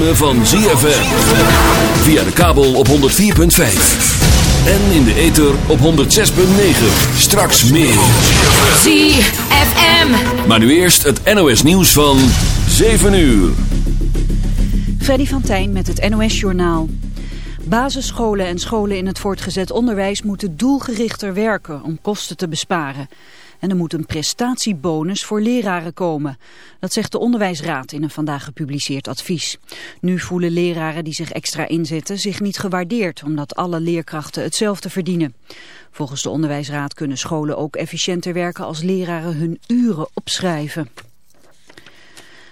ritme van ZFM. Via de kabel op 104.5. En in de ether op 106.9. Straks meer. ZFM. Maar nu eerst het NOS nieuws van 7 uur. Freddy van Tijn met het NOS Journaal. Basisscholen en scholen in het voortgezet onderwijs moeten doelgerichter werken om kosten te besparen. En er moet een prestatiebonus voor leraren komen. Dat zegt de Onderwijsraad in een vandaag gepubliceerd advies. Nu voelen leraren die zich extra inzetten zich niet gewaardeerd... omdat alle leerkrachten hetzelfde verdienen. Volgens de Onderwijsraad kunnen scholen ook efficiënter werken... als leraren hun uren opschrijven.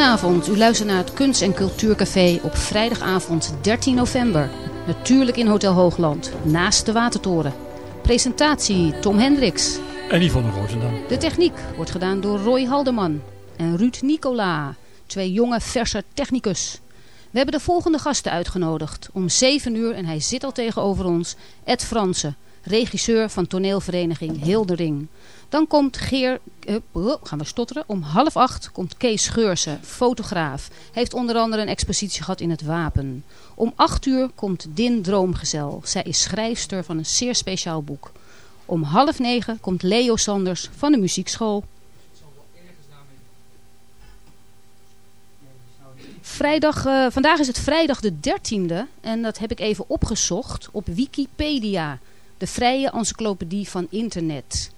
Goedenavond, u luistert naar het Kunst- en Cultuurcafé op vrijdagavond 13 november. Natuurlijk in Hotel Hoogland, naast de Watertoren. Presentatie Tom Hendricks. En Yvonne Roosendaal. De techniek wordt gedaan door Roy Haldeman en Ruud Nicola, twee jonge verse technicus. We hebben de volgende gasten uitgenodigd om 7 uur en hij zit al tegenover ons, Ed Fransen, regisseur van toneelvereniging Hildering. Dan komt Geer, uh, gaan we stotteren, om half acht komt Kees Scheursen, fotograaf. Heeft onder andere een expositie gehad in het Wapen. Om acht uur komt Din Droomgezel. Zij is schrijfster van een zeer speciaal boek. Om half negen komt Leo Sanders van de muziekschool. Vrijdag, eh, vandaag is het vrijdag de 13e en dat heb ik even opgezocht op Wikipedia, de vrije encyclopedie van internet.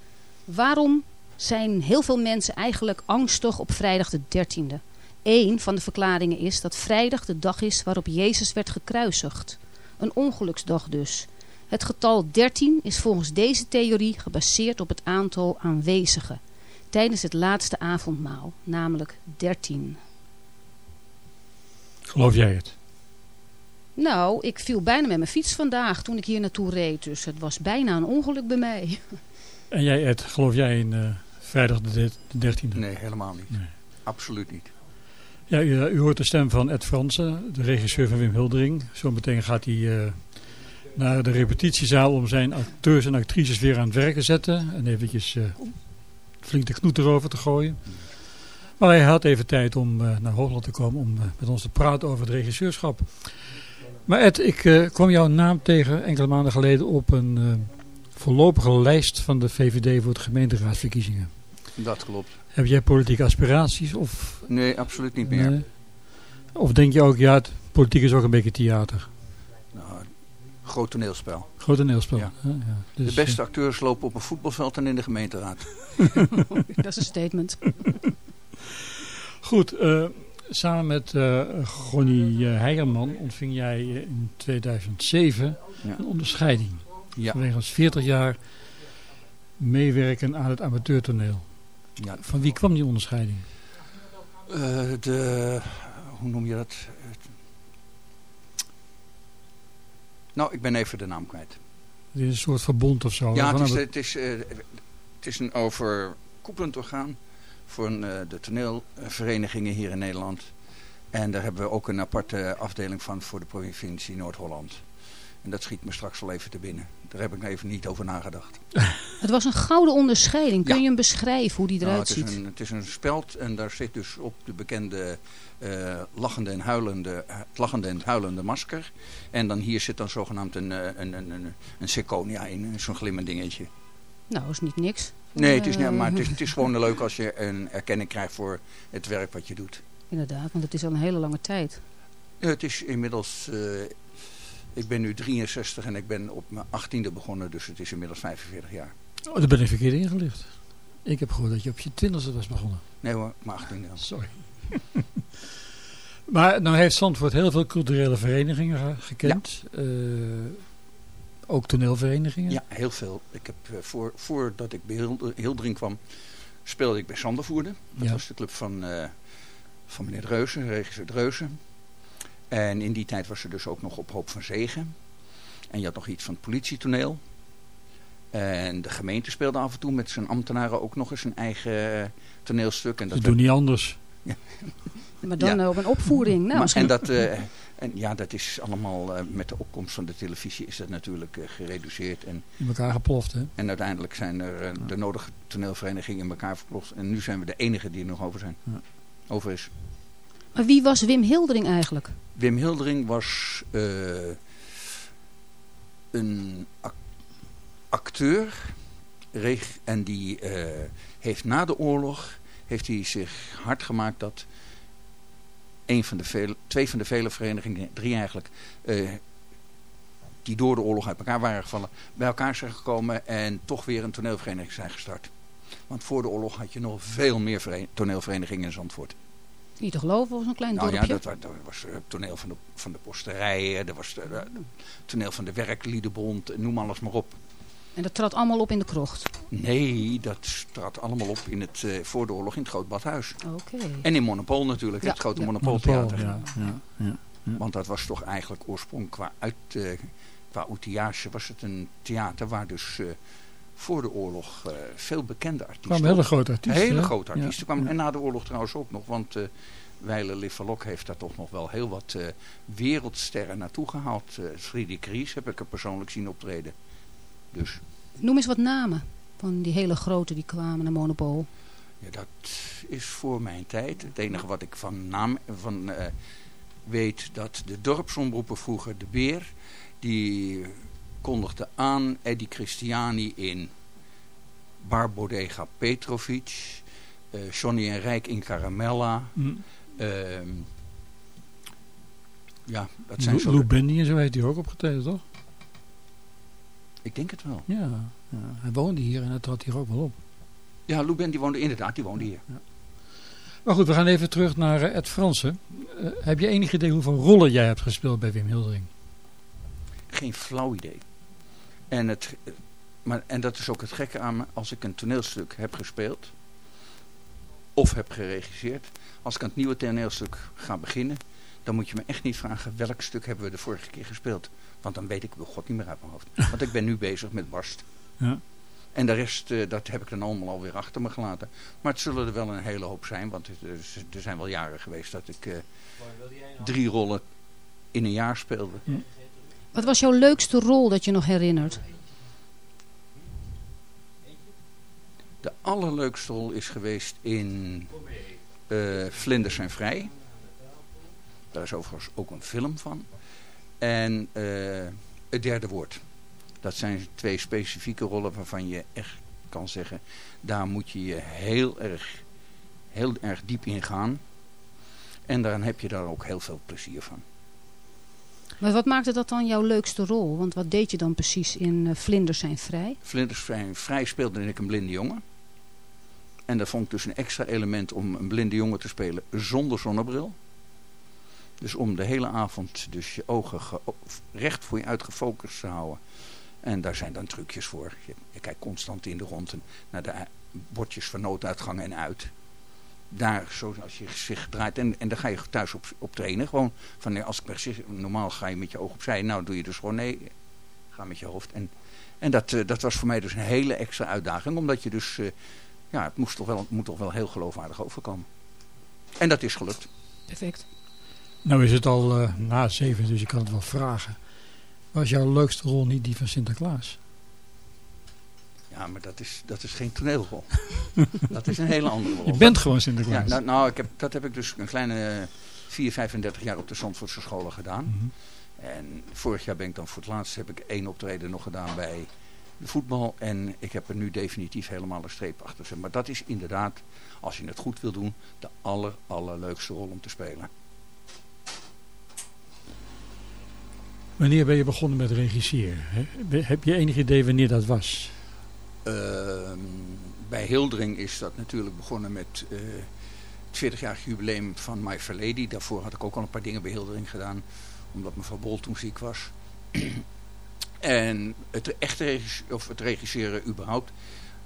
Waarom zijn heel veel mensen eigenlijk angstig op vrijdag de 13e? Eén van de verklaringen is dat vrijdag de dag is waarop Jezus werd gekruisigd. Een ongeluksdag dus. Het getal 13 is volgens deze theorie gebaseerd op het aantal aanwezigen tijdens het laatste avondmaal, namelijk 13. Geloof jij het? Nou, ik viel bijna met mijn fiets vandaag toen ik hier naartoe reed. Dus het was bijna een ongeluk bij mij. En jij Ed, geloof jij in uh, vrijdag de, de 13e? Nee, helemaal niet. Nee. Absoluut niet. Ja, u, u, hoort de stem van Ed Fransen, de regisseur van Wim Hildering. Zometeen gaat hij uh, naar de repetitiezaal om zijn acteurs en actrices weer aan het werk te zetten. En eventjes uh, flink de knoet erover te gooien. Maar hij had even tijd om naar Hoogland te komen om met ons te praten over het regisseurschap. Maar Ed, ik kwam jouw naam tegen enkele maanden geleden op een voorlopige lijst van de VVD voor de gemeenteraadsverkiezingen. Dat klopt. Heb jij politieke aspiraties? Of... Nee, absoluut niet meer. Nee. Of denk je ook, ja, het, politiek is ook een beetje theater? Nou, groot toneelspel. Groot toneelspel. Ja. Ja, ja. Dus, de beste acteurs lopen op een voetbalveld en in de gemeenteraad. Dat is een statement. Goed, uh, samen met uh, Gonnie uh, Heijerman ontving jij in 2007 ja. een onderscheiding. Ja. Wegens 40 jaar meewerken aan het amateurtoneel. Ja. Van wie kwam die onderscheiding? de, hoe noem je dat? Nou, ik ben even de naam kwijt. Dit is een soort verbond of zo? Ja, het is, het, is, het is een overkoepelend orgaan voor uh, de toneelverenigingen hier in Nederland. En daar hebben we ook een aparte afdeling van voor de provincie Noord-Holland. En dat schiet me straks wel even te binnen. Daar heb ik even niet over nagedacht. Het was een gouden onderscheiding. Kun ja. je hem beschrijven hoe die eruit nou, het ziet? Is een, het is een speld en daar zit dus op de bekende uh, lachende en huilende, het lachende en huilende masker. En dan hier zit dan zogenaamd een, een, een, een, een seconia in, zo'n glimmend dingetje. Nou, is niet niks. Nee, het is, niet, maar het is, het is gewoon leuk als je een erkenning krijgt voor het werk wat je doet. Inderdaad, want het is al een hele lange tijd. Ja, het is inmiddels... Uh, ik ben nu 63 en ik ben op mijn 18e begonnen, dus het is inmiddels 45 jaar. Oh, daar ben ik verkeerd ingelicht. Ik heb gehoord dat je op je 20e was begonnen. Nee hoor, maar 18e. Sorry. maar nou heeft Zandvoort heel veel culturele verenigingen gekend. Ja. Uh, ook toneelverenigingen? Ja, heel veel. Ik heb, uh, voor, voordat ik bij Hildering kwam, speelde ik bij Sandervoerder. Dat ja. was de club van, uh, van meneer Dreuzen, regisseur Dreuzen. En in die tijd was er dus ook nog op Hoop van Zegen. En je had nog iets van het politietoneel. En de gemeente speelde af en toe met zijn ambtenaren ook nog eens een eigen toneelstuk. En dat Ze doen niet anders. Ja. Maar dan ja. op een opvoering. Nou, maar, en, dat, uh, en ja, dat is allemaal uh, met de opkomst van de televisie is dat natuurlijk uh, gereduceerd. En, in elkaar geploft, hè? En uiteindelijk zijn er ja. de nodige toneelverenigingen in elkaar verploft. En nu zijn we de enige die er nog over zijn. Ja. Over is. Maar wie was Wim Hildering eigenlijk? Wim Hildering was een ac acteur. En die heeft na de oorlog heeft hij zich hard gemaakt dat een van de twee van de vele verenigingen, drie eigenlijk, uh, die door de oorlog uit elkaar waren gevallen, bij elkaar zijn gekomen en toch weer een toneelvereniging zijn gestart. Want voor de oorlog had je nog veel meer toneelverenigingen in Zandvoort. Niet te geloven, was een klein nou, dorpje. Ja, dat, dat was het toneel van de, van de posterijen, er was het toneel van de werkliedenbond, noem alles maar op. En dat trad allemaal op in de krocht? Nee, dat trad allemaal op in het, uh, voor de oorlog in het Groot Badhuis. Okay. En in Monopol natuurlijk, ja. het grote ja. Monopoltheater. Ja, ja, ja, Want dat was toch eigenlijk oorsprong qua, uit, uh, qua outillage was het een theater waar dus uh, voor de oorlog veel bekende artiesten... kwamen hele grote artiesten. Hele grote artiesten kwamen. En na de oorlog trouwens ook nog, want... Weile Liverlok heeft daar toch nog wel heel wat wereldsterren naartoe gehaald. Friedrich Ries heb ik er persoonlijk zien optreden. Dus. Noem eens wat namen van die hele grote die kwamen naar Monopol. Ja, dat is voor mijn tijd. Het enige wat ik van naam van, uh, weet dat de dorpsomroepen vroeger de Beer, die kondigde aan Eddie Christiani in Bar Bodega Petrovic, uh, Johnny en Rijk in Caramella. Mm. Uh, Ja, dat zijn Lou, zo... Lou Bendy en zo heeft hij ook opgetreden, toch? Ik denk het wel. Ja, ja. Hij woonde hier en hij trad hier ook wel op. Ja, Lou Ben die woonde inderdaad, die woonde hier. Maar goed, we gaan even terug naar eh, Ed Fransen. Eh, heb je enig idee hoeveel rollen jij hebt gespeeld bij Wim Hildering? Geen flauw idee. En, het, maar, en dat is ook het gekke aan me. Als ik een toneelstuk heb gespeeld. Of heb geregisseerd. Als ik aan het nieuwe toneelstuk ga beginnen. Dan moet je me echt niet vragen welk stuk hebben we de vorige keer gespeeld. Want dan weet ik wel god niet meer uit mijn hoofd. Want ik ben nu bezig met Barst. Ja. En de rest, eh, dat heb ik dan allemaal alweer achter me gelaten. Maar het zullen er wel een hele hoop zijn. Want het, er er zijn wel jaren geweest dat ik eh, drie rollen in een jaar speelde. Wat was jouw leukste rol dat je nog herinnert? De allerleukste rol is geweest in eh, Vlinders zijn vrij. Daar is overigens ook een film van. En eh, Het derde woord. Dat zijn twee specifieke rollen waarvan je echt kan zeggen... daar moet je je heel erg, heel erg diep in gaan. En dan heb je daar ook heel veel plezier van. Maar wat maakte dat dan jouw leukste rol? Want wat deed je dan precies in eh, Vlinders zijn vrij? Vlinders zijn vrij speelde ik een blinde jongen. En dat vond ik dus een extra element om een blinde jongen te spelen zonder zonnebril. Dus om de hele avond dus je ogen ge- recht voor je uitgefocust te houden. En daar zijn dan trucjes voor. Je, je kijkt constant in de rond en naar de bordjes van nooduitgang en uit. Daar, zoals je zich draait. En, en daar ga je thuis op, op trainen. Gewoon van, nee, als ik precies, normaal ga je met je oog opzij. Nou doe je dus gewoon nee, ga met je hoofd. En, en dat, eh, dat was voor mij dus een hele extra uitdaging. Omdat je dus, eh, ja, het moest toch wel, het moet toch wel heel geloofwaardig overkomen. En dat is gelukt. Perfect. Nou is het al eh, na zeven, dus je kan het wel vragen. Was jouw leukste rol niet die van Sinterklaas? Ja, maar dat is, dat is geen toneelrol. dat is een hele andere rol. Je bent gewoon Ja, Sinterklaas. nou, nou ik heb, dat heb ik dus een kleine 4, 35 jaar op de Zandvoortse scholen gedaan. Mhm. En vorig jaar ben ik dan voor het laatst heb ik één optreden nog gedaan bij de voetbal. En ik heb er nu definitief helemaal een streep achter. Maar dat is inderdaad, als je het goed wil doen, de aller, allerleukste rol om te spelen. Wanneer ben je begonnen met regisseren? He- Heb je enig idee wanneer dat was? Ehm, bij Hildering is dat natuurlijk begonnen met eh, het 40-jarig jubileum van My Fair Lady. Daarvoor had ik ook al een paar dingen bij Hildering gedaan. Omdat mevrouw Bol toen ziek was. en het echte regis- of het regisseren überhaupt,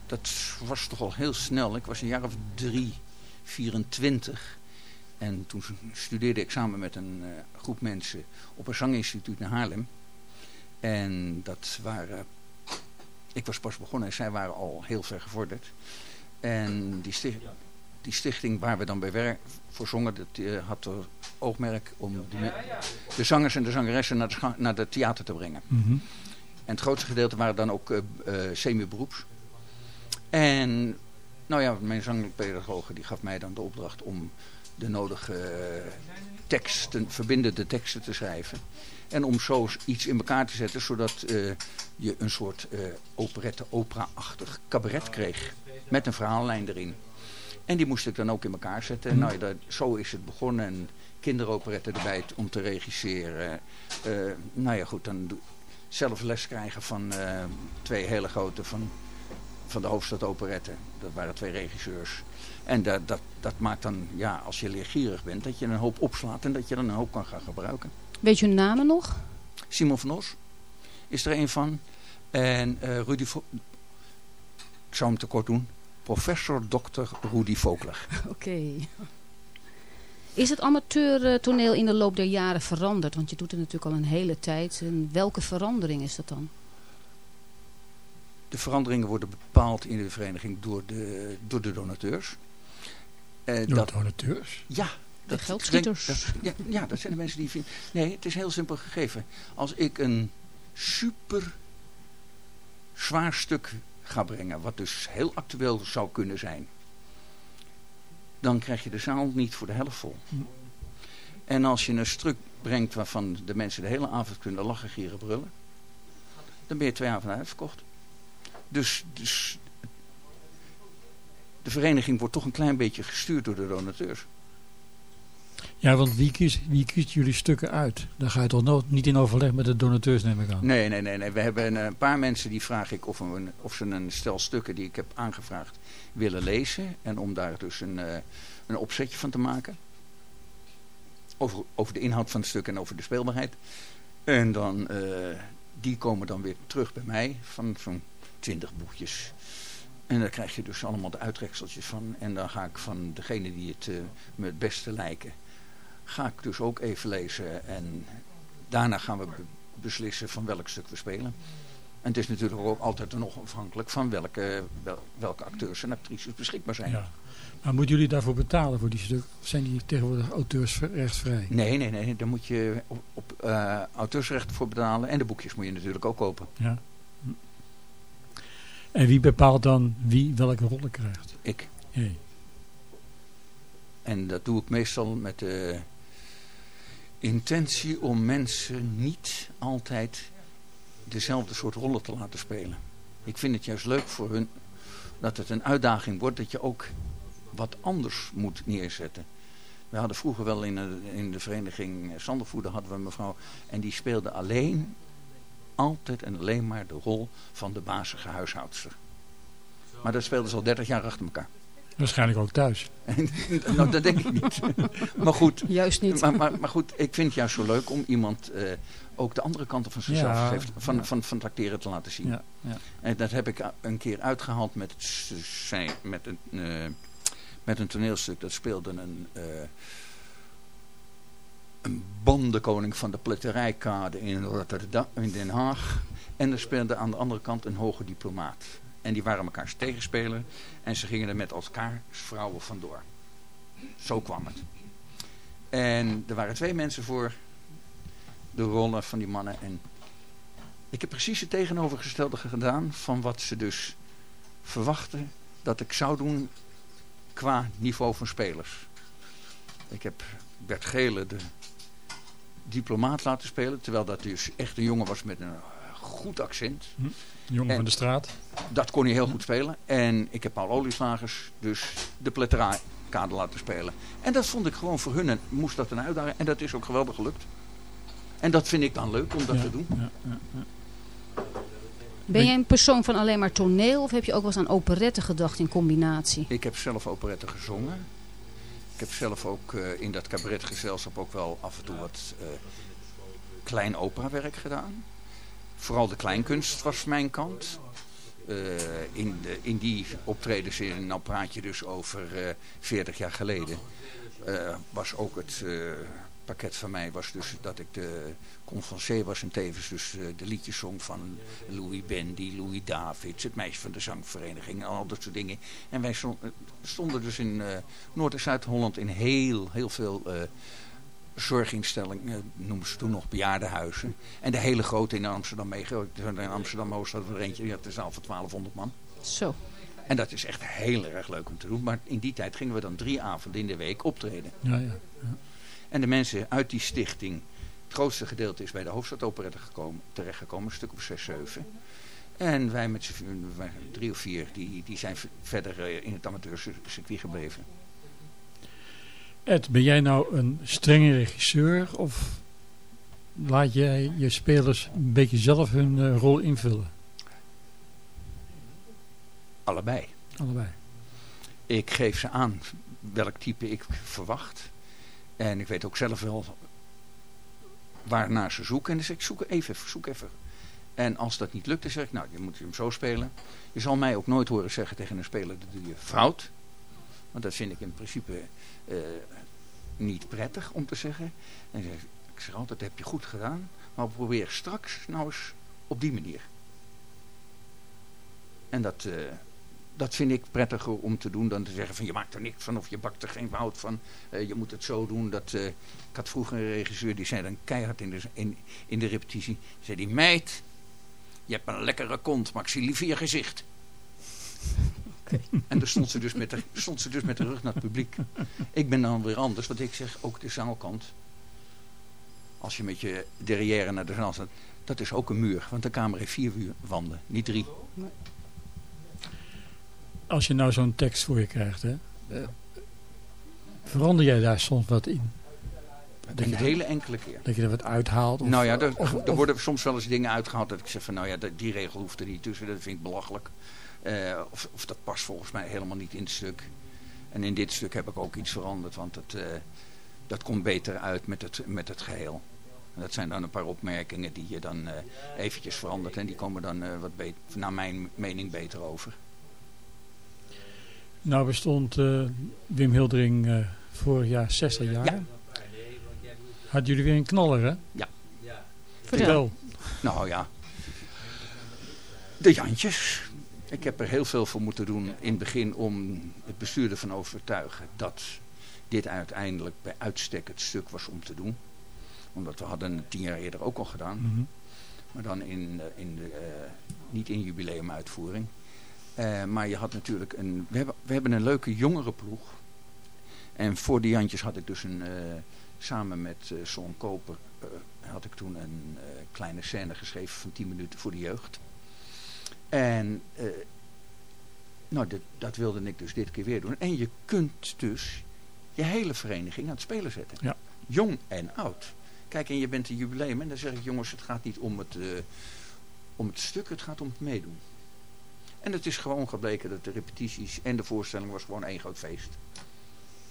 dat was toch al heel snel. Ik was een jaar of drie, 24. En toen studeerde ik samen met een eh, groep mensen op een zanginstituut naar Haarlem. En dat waren ik was pas begonnen en zij waren al heel ver gevorderd. En die, sticht, die stichting waar we dan bij werk voor zongen, dat eh, had er oogmerk om de, zangers en de zangeressen naar, de, naar het theater te brengen. Mhm. En het grootste gedeelte waren dan ook eh eh, semi-beroeps. En nou ja, mijn zangpedagoge die gaf mij dan de opdracht om de nodige teksten, verbindende teksten te schrijven. En om zo iets in elkaar te zetten, zodat eh, je een soort eh operette, opera-achtig cabaret kreeg. Met een verhaallijn erin. En die moest ik dan ook in elkaar zetten. Nou, ja, zo is het begonnen. En kinderoperetten erbij om te regisseren. Eh, nou ja, goed, dan zelf les krijgen van twee hele grote van, van de hoofdstad operetten. Dat waren twee regisseurs. En dat, dat, dat maakt dan, ja, als je leergierig bent, dat je een hoop opslaat en dat je dan een hoop kan gaan gebruiken. Weet je hun namen nog? Simon van Os is er een van. En eh, Rudy Vo Ik zou hem tekort doen. Professor Dr. Rudy Vogler. Oké. Is het amateurtoneel in de loop der jaren veranderd? Want je doet het natuurlijk al een hele tijd. En welke verandering is dat dan? De veranderingen worden bepaald in de vereniging door de, door de donateurs. Eh, Door dat, donateurs. ja, dat, geldschieters. dat- ja, ja, dat zijn de mensen die vinden. Nee, het is heel simpel gegeven. Als ik een super zwaar stuk ga brengen, wat dus heel actueel zou kunnen zijn, dan krijg je de zaal niet voor de helft vol. En als je een stuk brengt waarvan de mensen de hele avond kunnen lachen, gieren, brullen, dan ben je twee avonden uitverkocht. Dus, dus de vereniging wordt toch een klein beetje gestuurd door de donateurs. Ja, want wie kiest, wie kiest jullie stukken uit? Dan ga je toch nooit niet in overleg met de donateurs, neem ik aan. Nee, nee, nee, nee. We hebben een paar mensen die vraag ik of, een, of ze een stel stukken die ik heb aangevraagd willen lezen. En om daar dus een, uh, een opzetje van te maken. Over, over de inhoud van het stuk en over de speelbaarheid. En dan, uh, die komen dan weer terug bij mij van zo'n twintig boekjes. En daar krijg je dus allemaal de uittrekseltjes van. En dan ga ik van degene die het me het beste lijken, ga ik dus ook even lezen. En daarna gaan we be beslissen van welk stuk we spelen. En het is natuurlijk ook altijd nog afhankelijk van welke, wel, welke acteurs en actrices beschikbaar zijn. Ja. Maar moeten jullie daarvoor betalen voor die stuk? Of zijn die tegenwoordig auteursrechtsvrij? Nee, nee, nee. Daar moet je op, op uh, auteursrecht voor betalen. En de boekjes moet je natuurlijk ook kopen. Ja. En wie bepaalt dan wie welke rollen krijgt? Ik. Hey. En dat doe ik meestal met de intentie om mensen niet altijd dezelfde soort rollen te laten spelen. Ik vind het juist leuk voor hun dat het een uitdaging wordt dat je ook wat anders moet neerzetten. We hadden vroeger wel in de, in de vereniging Sandervoerder hadden we een mevrouw en die speelde alleen, altijd en alleen maar de rol van de bazige huishoudster. Maar dat speelde ze al 30 jaar achter elkaar. Waarschijnlijk ook thuis. nou, dat denk ik niet. maar goed. Juist niet. Maar, maar, maar, goed, ik vind het juist zo leuk om iemand uh, ook de andere kanten van zichzelf Ja, heeft, van, ja. van, van tracteren te laten zien. Ja, ja. En dat heb ik een keer uitgehaald met, het zijn, met, een, eh, met een toneelstuk. Dat speelde een, eh, een bandenkoning van de pletterijkade in Rotterdam, in Den Haag. En er speelde aan de andere kant een hoge diplomaat. En die waren elkaars tegenspeler. En ze gingen er met elkaar vrouwen vandoor. Zo kwam het. En er waren twee mensen voor de rollen van die mannen. En ik heb precies het tegenovergestelde gedaan van wat ze dus verwachten dat ik zou doen qua niveau van spelers. Ik heb Bert Gele, de diplomaat, laten spelen. Terwijl dat dus echt een jongen was met een goed accent. Jongen En- van de straat. Dat kon hij heel goed spelen. En ik heb Paul Olieslagers dus de pletteraaikade laten spelen. En dat vond ik gewoon voor hun, een, moest dat een uitdaging. En dat is ook geweldig gelukt. En dat vind ik dan leuk om dat Ja, te doen. ja, ja, ja. Ben jij een persoon van alleen maar toneel of heb je ook wel eens aan operette gedacht in combinatie? Ik heb zelf operetten gezongen. Ik heb zelf ook eh, in dat cabaretgezelschap ook wel af en toe wat eh, klein operawerk gedaan. Vooral de kleinkunst was mijn kant. Eh, in, de, in die optredens, in, nou praat je dus over eh 40 jaar geleden, eh, was ook het pakket van mij was dus dat ik de conferencier was en tevens dus de liedjes zong van Louis Bendy, Louis Davids, het meisje van de zangvereniging en al dat soort dingen. En wij stond- stonden dus in Noord- en Zuid-Holland in heel, heel veel zorginstellingen, eh, noemen ze toen nog bejaardenhuizen. En de hele grote in Amsterdam meegehoord. In Amsterdam-Oost hadden we er eentje, die had een zaal van 1200 man. Zo. En dat is echt heel erg leuk om te doen. Maar in die tijd gingen we dan drie avonden in de week optreden. Ja, ja. En de mensen uit die stichting, het grootste gedeelte is bij de Hoofdstadoperette gekomen, terechtgekomen, een stuk of zes, zeven. En wij met z'n vier- wij drie of vier, die, die zijn verder eh, in het amateurcircuit gebleven. Ed, ben jij nou een strenge regisseur of laat jij je spelers een beetje zelf hun eh, rol invullen? Allebei. Allebei. Ik geef ze aan welk type ik verwacht. En ik weet ook zelf wel waarnaar ze zoeken. En dan zeg ik, zoek even, zoek even. En als dat niet lukt, dan zeg ik, nou, je moet hem zo spelen. Je zal mij ook nooit horen zeggen tegen een speler, dat doe je fout. Want dat vind ik in principe eh, niet prettig om te zeggen. En ik zeg, ik zeg altijd, dat heb je goed gedaan. Maar probeer straks nou eens op die manier. En dat, eh, dat vind ik prettiger om te doen dan te zeggen van je maakt er niks van of je bakt er geen woud van. Eh, je moet het zo doen. Dat, ik had vroeger een regisseur die zei dan keihard in de, in, in de repetitie. Zei die meid, je hebt een lekkere kont, maar ik zie je gezicht. En dan stond ze, dus met de, stond ze dus met de rug naar het publiek. Ik ben dan weer anders, want ik zeg ook de zaalkant. Als je met je derrière naar de zaal staat, dat is ook een muur. Want de kamer heeft vier uur wanden, niet drie. Als je nou zo'n tekst voor je krijgt, hè, verander jij daar soms wat in? Dat een hele enkele keer. dat je er wat uithaalt? Of, nou ja, er, of- er worden soms wel eens dingen uitgehaald dat ik zeg van nou ja, die regel hoeft er niet tussen. Dat vind ik belachelijk. Eh, of, of dat past volgens mij helemaal niet in het stuk. En in dit stuk heb ik ook iets veranderd, want het, eh, dat komt beter uit met het, met het geheel. En dat zijn dan een paar opmerkingen die je dan eh, eventjes verandert en die komen dan eh, wat beter, naar mijn mening beter over. Nou bestond eh, Wim Hildering eh, vorig jaar 60 jaar. Ja. Hadden jullie weer een knaller, hè? Vertel. Nou ja, de Jantjes. Ik heb er heel veel voor moeten doen in het begin om het bestuur ervan overtuigen dat dit uiteindelijk bij uitstek het stuk was om te doen. Omdat we hadden het tien jaar eerder ook al gedaan. Mhm. Maar dan in, eh, in de, eh, niet in jubileumuitvoering. Eh, maar je had natuurlijk een... We hebben, we hebben een leuke jongere ploeg. En voor de Jantjes had ik dus een... samen met Son Koper had ik toen een kleine scène geschreven van 10 minuten voor de jeugd. En eh, nou, dit, dat wilde ik dus dit keer weer doen. En je kunt dus je hele vereniging aan het spelen zetten. Ja. Jong en oud. Kijk, en je bent een jubileum. En dan zeg ik, jongens, het gaat niet om het, eh, om het stuk, het gaat om het meedoen. En het is gewoon gebleken dat de repetities en de voorstelling was gewoon één groot feest.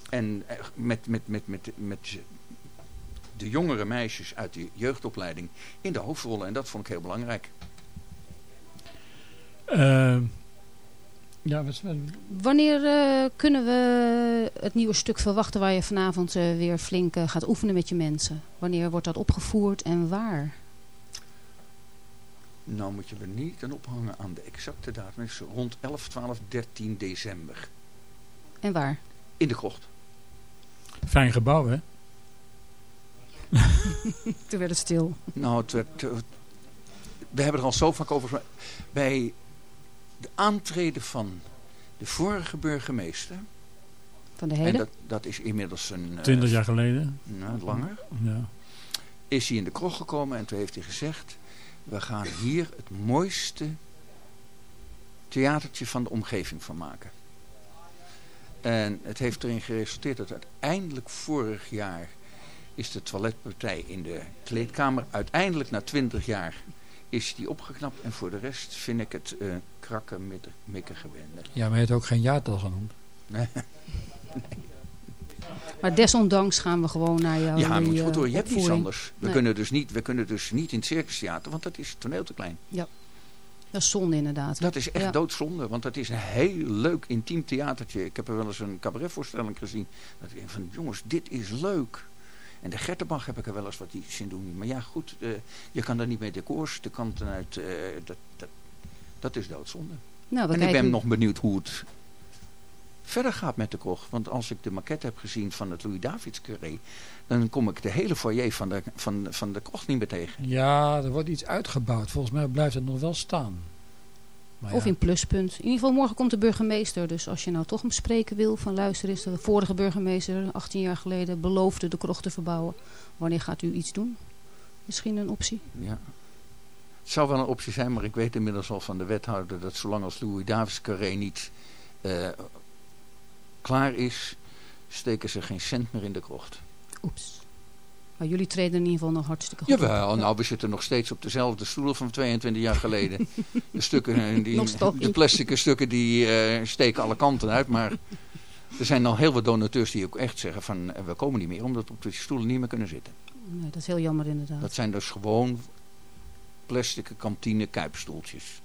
En eh, met, met, met, met, met de jongere meisjes uit de jeugdopleiding in de hoofdrollen. En dat vond ik heel belangrijk. Eh, ja, wat, wat- Wanneer eh, kunnen we het nieuwe stuk verwachten waar je vanavond eh, weer flink gaat oefenen met je mensen? Wanneer wordt dat opgevoerd en waar? Nou moet je er niet aan ophangen aan de exacte datum. Het is rond 11, 12, 13 december. En waar? In de krocht. fijn gebouw, hè? Toen werd het stil. Nou, het werd, we hebben er al zo vaak over gesproken. Bij de aantreden van de vorige burgemeester. Van de En hele? dat, dat is inmiddels een... eh, 20 jaar geleden. Nou, langer. Ja. Is hij in de krocht gekomen en toen heeft hij gezegd... We gaan hier het mooiste theatertje van de omgeving van maken. En het heeft erin geresulteerd dat uiteindelijk vorig jaar is de toiletpartij in de kleedkamer. Uiteindelijk na 20 jaar is die opgeknapt. En voor de rest vind ik het eh krakken met mikken gewende. ja, maar je hebt ook geen jaartal genoemd. Maar desondanks gaan we gewoon naar jou. ja, moet je goed eh, horen. Je hebt niets opvoering. anders. We, Nee. kunnen dus niet, we kunnen dus niet in het circustheater, want dat is toneel te klein. Dat is zonde inderdaad. Dat is echt Ja. doodzonde, want dat is een heel leuk intiem theatertje. Ik heb er wel eens een cabaretvoorstelling gezien. Dat ik denk van, jongens, dit is leuk. En de Gertenbach heb ik er wel eens wat iets in doen. Maar ja, goed, eh, je kan daar niet met decors de kanten uit. eh, dat, dat, dat is doodzonde. Nou, en ik ben nog benieuwd hoe het verder gaat met de krocht. Want als ik de maquette heb gezien van het Louis-Davids Carré... dan kom ik de hele foyer van de, van, van de krocht niet meer tegen. Ja, er wordt iets uitgebouwd. Volgens mij blijft het nog wel staan. Maar Of ja. in pluspunt. In ieder geval morgen komt de burgemeester. Dus als je nou toch hem spreken wil van luister eens. De vorige burgemeester, 18 jaar geleden, beloofde de krocht te verbouwen. Wanneer gaat u iets doen? Misschien een optie? Ja. Het zou wel een optie zijn, maar ik weet inmiddels al van de wethouder dat zolang als Louis Davids Carré niet eh, klaar is, steken ze geen cent meer in de krocht. Oeps. Maar jullie treden in ieder geval nog hartstikke goed. op. Jawel, nou we zitten nog steeds op dezelfde stoelen van 22 jaar geleden. De stukken, eh, die, de plastic stukken die eh, steken alle kanten uit, maar er zijn al heel wat donateurs die ook echt zeggen van eh, we komen niet meer omdat we op die stoelen niet meer kunnen zitten. Nee, dat is heel jammer inderdaad. Dat zijn dus gewoon plastic kantine kuipstoeltjes.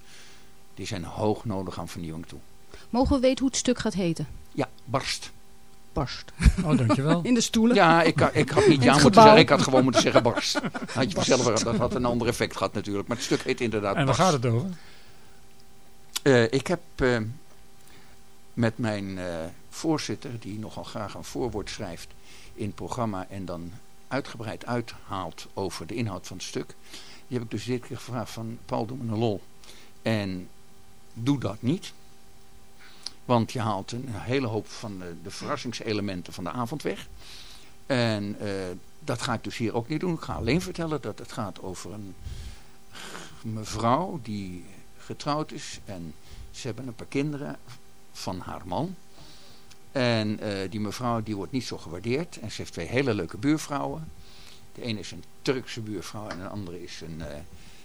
Die zijn hoog nodig aan vernieuwing toe. Mogen we weten hoe het stuk gaat heten? Ja, barst. Barst. Oh, dankjewel. In de stoelen? Ja, ik, ik had niet ja moeten gebouw. zeggen. Ik had gewoon moeten zeggen barst. Had je vanzelf, dat had een ander effect gehad natuurlijk. Maar het stuk heet inderdaad en waar barst. gaat het over? Eh, ik heb eh, met mijn eh, voorzitter, die nogal graag een voorwoord schrijft in het programma en dan uitgebreid uithaalt over de inhoud van het stuk. Die heb ik dus dit keer gevraagd van Paul, doe me een lol. En doe dat niet. Want je haalt een hele hoop van de, de verrassingselementen van de avond weg. En eh, dat ga ik dus hier ook niet doen. Ik ga alleen vertellen dat het gaat over een mevrouw die getrouwd is. En ze hebben een paar kinderen van haar man. En eh, die mevrouw die wordt niet zo gewaardeerd. En ze heeft twee hele leuke buurvrouwen. De ene is een Turkse buurvrouw en de andere is een, eh,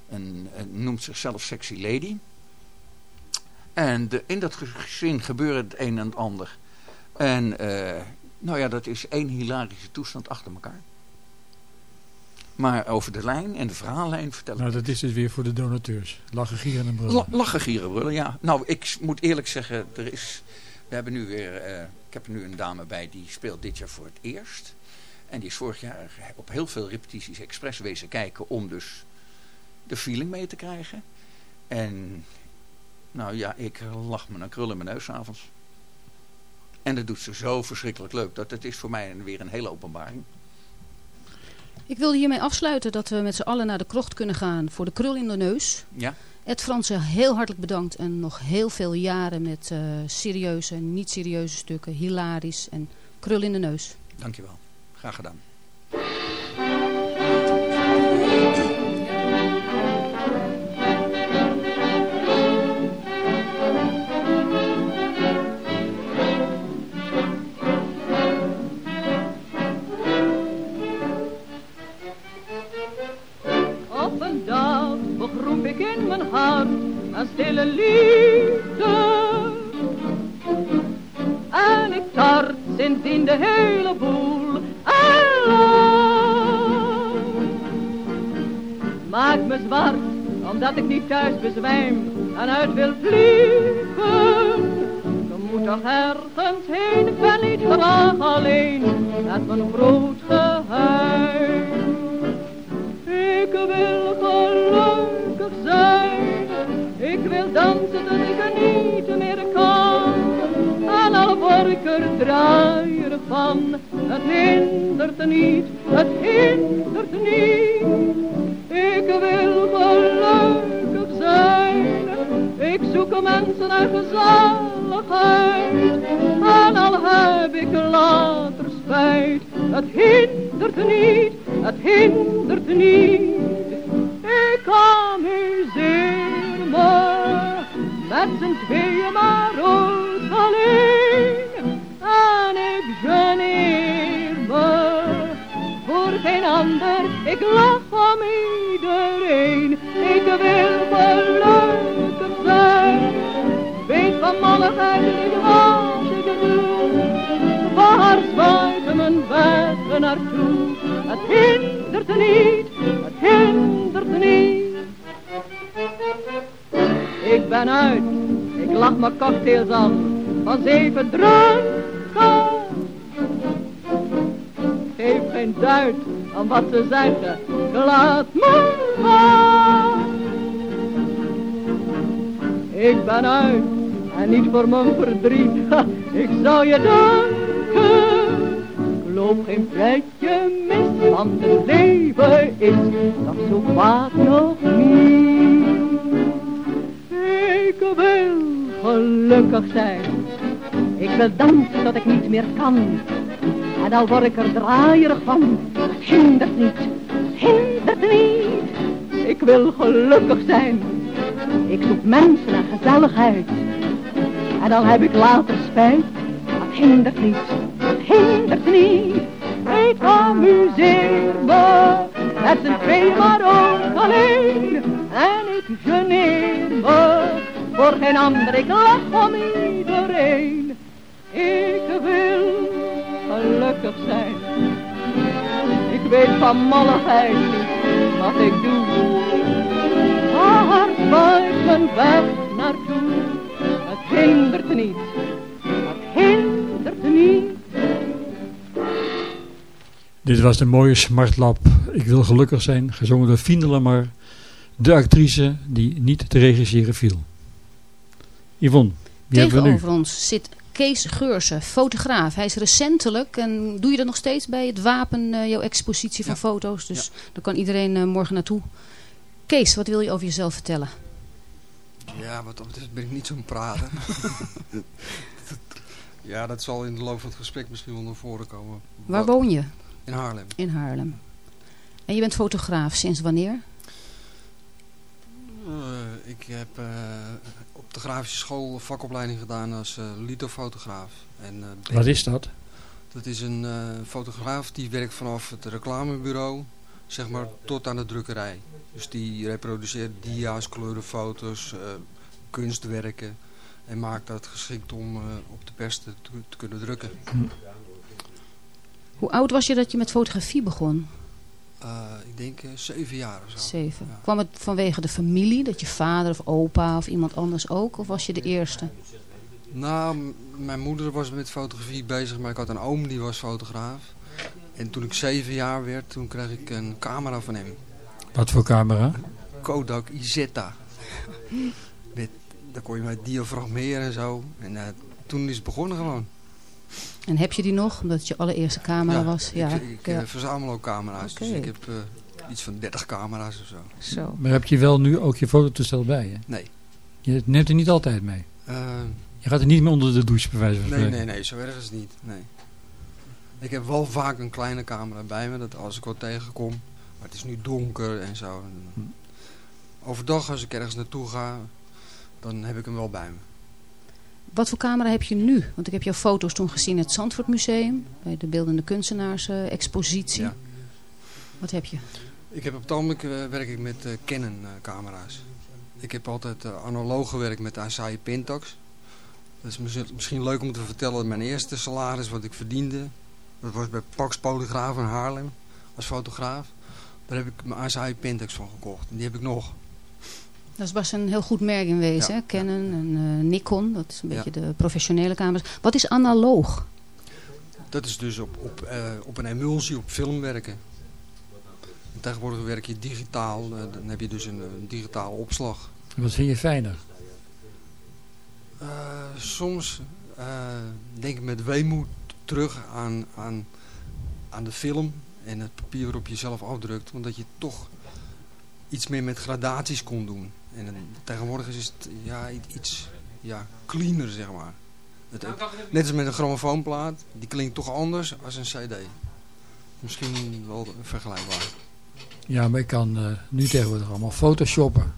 een, een noemt zichzelf sexy lady. En de, in dat gezin gebeurt het een en het ander. En eh, nou ja, dat is één hilarische toestand achter elkaar. Maar over de lijn en de verhaallijn vertellen. Nou, dat is dus weer voor de donateurs. Lachen, gieren en brullen. La- lachen, gieren, brullen, ja. Nou, ik moet eerlijk zeggen, er is, we hebben nu weer, eh, ik heb er nu een dame bij die speelt dit jaar voor het eerst. En die is vorig jaar op heel veel repetities expres wezen kijken om dus de feeling mee te krijgen. En nou ja, ik lach me een krul in mijn neus 's avonds. En dat doet ze zo verschrikkelijk leuk. Dat het is voor mij weer een hele openbaring. Ik wilde hiermee afsluiten dat we met z'n allen naar de krocht kunnen gaan voor de krul in de neus. Ja, Ed Fransen, heel hartelijk bedankt. En nog heel veel jaren met eh, serieuze en niet serieuze stukken. Hilarisch en krul in de neus. dankjewel. Graag gedaan. En ik tart sindsdien de hele boel. Maak me zwart, omdat ik niet thuis bezwijm en uit wil vliegen. Je moet toch ergens heen, ik ben niet graag alleen, met mijn groot geheim. Ik wil gelukkig zijn. Ik wil dansen tot ik niet meer kan. En al word ik er draaier van. Het hindert niet, het hindert niet. Ik wil gelukkig zijn. Ik zoek mensen uit gezelligheid. En al heb ik later spijt. Het hindert niet, het hindert niet. Ik amuseer me met z'n tweeën maar ook alleen. En ik geneer me voor geen ander. Ik lach om iedereen. Ik wil gelukkig zijn. Weet van malligheid niet wat ik doe. Waar zwaait mijn weg naartoe? Het hindert niet, Ik lach mijn cocktails aan van zeven dranken. Geef geen duit aan wat ze zeggen, laat me gaan. Ik ben uit en niet voor mijn verdriet, ik zou je danken. Ik loop geen plekje mis, want het leven is nog zo vaak nog niet. Ik wil gelukkig zijn, ik wil dansen tot ik niet meer kan. En al word ik er draaierig van, hindert niet, hindert niet. Ik wil gelukkig zijn, ik zoek mensen en gezelligheid. En dan heb ik later spijt, het hindert niet, het hindert niet. Ik amuseer me met z'n tweeën maar ook alleen. En ik geneer me voor geen ander, ik lach om iedereen. Ik wil gelukkig zijn. Ik weet van malligheid wat ik doe. Zwaait mijn weg naartoe? Het hindert niet, het hindert niet. Dit was de mooie Smartlap. Ik wil gelukkig zijn, gezongen door Fien Lamar, de actrice die niet te regisseren viel. Yvonne? Tegenover ons zit Kees Geursen, fotograaf. Hij is recentelijk, en doe je dat nog steeds bij het Wapen, eh, jouw expositie van Ja. foto's. Dus daar kan iedereen eh, morgen naartoe. Kees, wat wil je over jezelf vertellen? Ja, wat dat ben ik niet zo'n prater. ja, dat zal in de loop van het gesprek misschien wel naar voren komen. Waar Wat- woon je? In Haarlem. In Haarlem. En je bent fotograaf, sinds wanneer? Ik heb eh, op de grafische school een vakopleiding gedaan als eh lithofotograaf. En, eh, Wat is dat? Dat is een eh, fotograaf die werkt vanaf het reclamebureau, zeg maar, tot aan de drukkerij. Dus die reproduceert dia's, kleurenfoto's, eh, kunstwerken en maakt dat geschikt om eh, op de pers te, te kunnen drukken. Hoe oud was je dat je met fotografie begon? Eh, ik denk eh, zeven jaar of zo. Zeven. Ja. Kwam het vanwege de familie, dat je vader of opa of iemand anders ook? Of was je de eerste? Nou, mijn moeder was met fotografie bezig, maar ik had een oom die was fotograaf. En toen ik zeven jaar werd, toen kreeg ik een camera van hem. Wat voor camera? Kodak Izetta. Met, daar kon je met diafragmeren en zo. En eh, toen is het begonnen gewoon. En heb je die nog, omdat het je allereerste camera was? Ja, ik, ik ja. eh, verzamel ook camera's. Dus ik heb eh, iets van 30 camera's of zo. Zo. Maar heb je wel nu ook je fototoestel bij je? Nee. Je neemt er niet altijd mee? Eh, Je gaat er niet meer onder de douche, bij wijze van nee, spreken? nee, nee, zo erg is het niet. Nee. Ik heb wel vaak een kleine camera bij me, dat als ik wat tegenkom. Maar het is nu donker en zo. Hm. Overdag als ik ergens naartoe ga, dan heb ik hem wel bij me. Wat voor camera heb je nu? Want ik heb jouw foto's toen gezien in het Zandvoort Museum. Bij de Beeldende Kunstenaars eh, expositie. Ja. Wat heb je? Ik heb op het ogenblik eh, werk ik met eh, Canon camera's. Ik heb altijd analoog gewerkt met de Asahi Pentax. Dat is misschien- misschien leuk om te vertellen. Mijn eerste salaris wat ik verdiende. Dat was bij Pax Polygraaf in Haarlem. Als fotograaf. Daar heb ik mijn Asahi Pentax van gekocht. En die heb ik nog. Dat was een heel goed merk in wezen. Ja. Canon en eh, Nikon. Dat is een Ja. beetje de professionele camera's. Wat is analoog? Dat is dus op, op, eh, op een emulsie, op film werken. En tegenwoordig werk je digitaal. eh, dan heb je dus een, een digitale opslag. Wat vind je fijner? Eh, soms eh, denk ik met weemoed terug aan, aan, aan de film en het papier waarop je zelf afdrukt. Want je toch iets meer met gradaties kon doen. En tegenwoordig is het ja, iets ja, cleaner, zeg maar. Het, het- net als met een grammofoonplaat, die klinkt toch anders als een cd. Misschien wel vergelijkbaar. Ja, maar ik kan eh, nu tegenwoordig allemaal photoshoppen.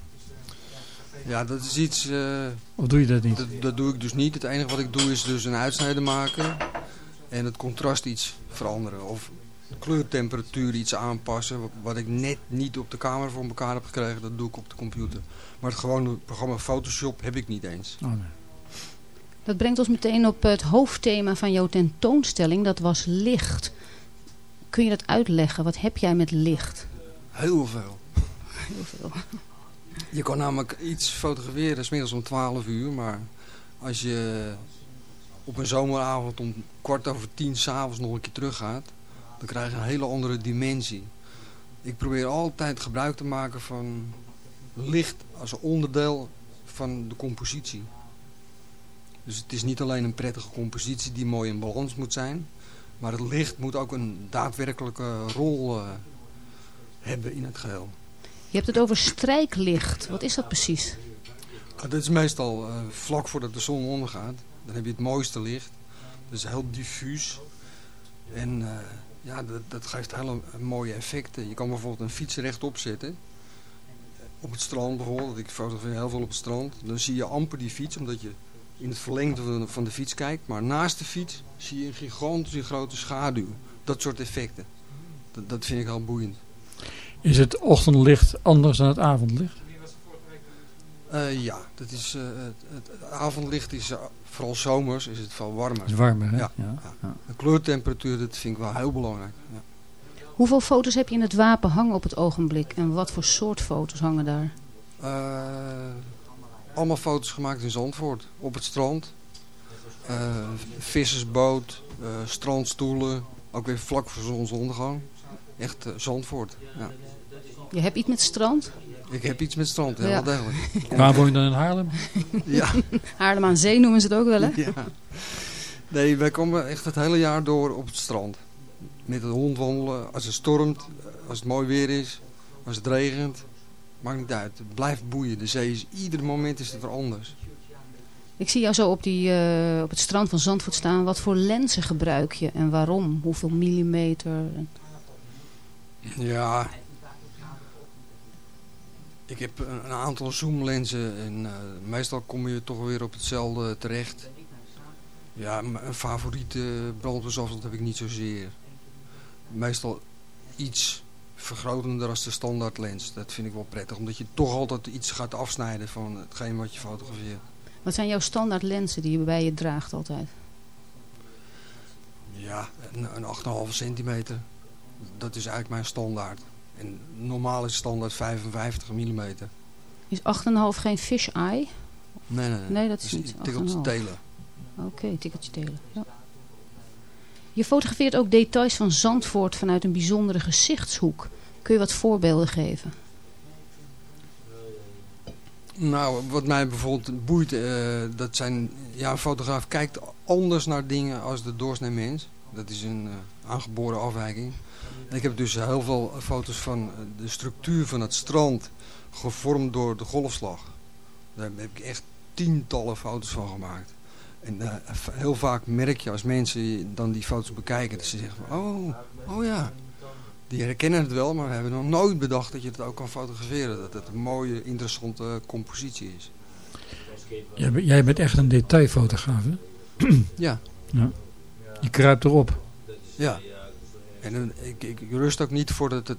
Ja, dat is iets... eh, Of doe je dat niet? Dat, dat doe ik dus niet. Het enige wat ik doe is dus een uitsnede maken. En het contrast iets veranderen. Of kleurtemperatuur iets aanpassen. Wat, wat ik net niet op de camera voor elkaar heb gekregen, dat doe ik op de computer. Maar het gewone programma Photoshop heb ik niet eens. Oh, nee. Dat brengt ons meteen op het hoofdthema van jouw tentoonstelling. Dat was licht. Kun je dat uitleggen? Wat heb jij met licht? Heel veel. Heel veel. Je kan namelijk iets fotograferen, smiddags om 12 uur. Maar als je op een zomeravond om kwart over tien s'avonds nog een keer teruggaat, dan krijg je een hele andere dimensie. Ik probeer altijd gebruik te maken van licht als onderdeel van de compositie. Dus het is niet alleen een prettige compositie die mooi in balans moet zijn. Maar het licht moet ook een daadwerkelijke rol eh, hebben in het geheel. Je hebt het over strijklicht. Wat is dat precies? Dat is meestal eh, vlak voordat de zon ondergaat. Dan heb je het mooiste licht. Dat is heel diffuus. En eh, ja, dat, dat geeft hele mooie effecten. Je kan bijvoorbeeld een fiets rechtop zetten. Op het strand bijvoorbeeld. Ik fotografeer heel veel op het strand. Dan zie je amper die fiets, omdat je in het verlengde van de, van de fiets kijkt. Maar naast de fiets zie je een gigantische grote schaduw. Dat soort effecten. Dat, dat vind ik heel boeiend. Is het ochtendlicht anders dan het avondlicht? Eh, ja, dat is, eh, het, het avondlicht is, eh, vooral zomers, is het veel warmer. Het is warmer, hè? Ja. Ja. ja. De kleurtemperatuur, dat vind ik wel heel belangrijk. Ja. Hoeveel foto's heb je in het wapen hangen op het ogenblik? En wat voor soort foto's hangen daar? Eh, allemaal foto's gemaakt in Zandvoort, op het strand. Eh, vissersboot, eh, strandstoelen, ook weer vlak voor zonsondergang. Echt Zandvoort. Ja. Je hebt iets met strand? Ik heb iets met strand, heel Ja. degelijk. Waar woon je dan in Haarlem? Ja. Haarlem aan Zee noemen ze het ook wel, hè? ja. Nee, wij komen echt het hele jaar door op het strand. Met de hond wandelen, als het stormt, als het mooi weer is, als het regent. Maakt niet uit, het blijft boeien. De zee is, ieder moment is het weer anders. Ik zie jou zo op, die, eh, op het strand van Zandvoort staan. Wat voor lenzen gebruik je en waarom? Hoeveel millimeter? Ja. Ik heb een, aantal zoomlenzen en eh, meestal kom je toch weer op hetzelfde terecht. Ja, een favoriete brandweersafstand heb ik niet zozeer. Meestal iets vergrotender als de standaard lens. Dat vind ik wel prettig, omdat je toch altijd iets gaat afsnijden van hetgeen wat je fotografeert. Wat zijn jouw standaard lenzen die je bij je draagt altijd? Ja, een, een 8,5 centimeter. Dat is eigenlijk mijn standaard. En normaal is standaard 55 mm. Nee, Is 8,5 geen fish eye? nee, nee. Nee, dat is een niet. tikkeltje 8,5. telen. Oké, tikkeltje telen. Ja. Je fotografeert ook details van Zandvoort vanuit een bijzondere gezichtshoek. Kun je wat voorbeelden geven? Nou, wat mij bijvoorbeeld boeit, eh, dat zijn... Ja, een fotograaf kijkt anders naar dingen als de doorsnee mens. Dat is een eh, aangeboren afwijking. Ik heb dus heel veel foto's van eh, de structuur van het strand gevormd door de golfslag. Daar heb ik echt tientallen foto's van gemaakt. En eh, heel vaak merk je als mensen dan die foto's bekijken, dat ze zeggen van, oh, oh ja, die herkennen het wel, maar we hebben nog nooit bedacht dat je het ook kan fotograferen. Dat het een mooie, interessante compositie is. Jij, bent- echt een detailfotograaf, hè? Ja. ja. Je kruipt erop. Ja. En dan- ik, ik rust ook niet voordat het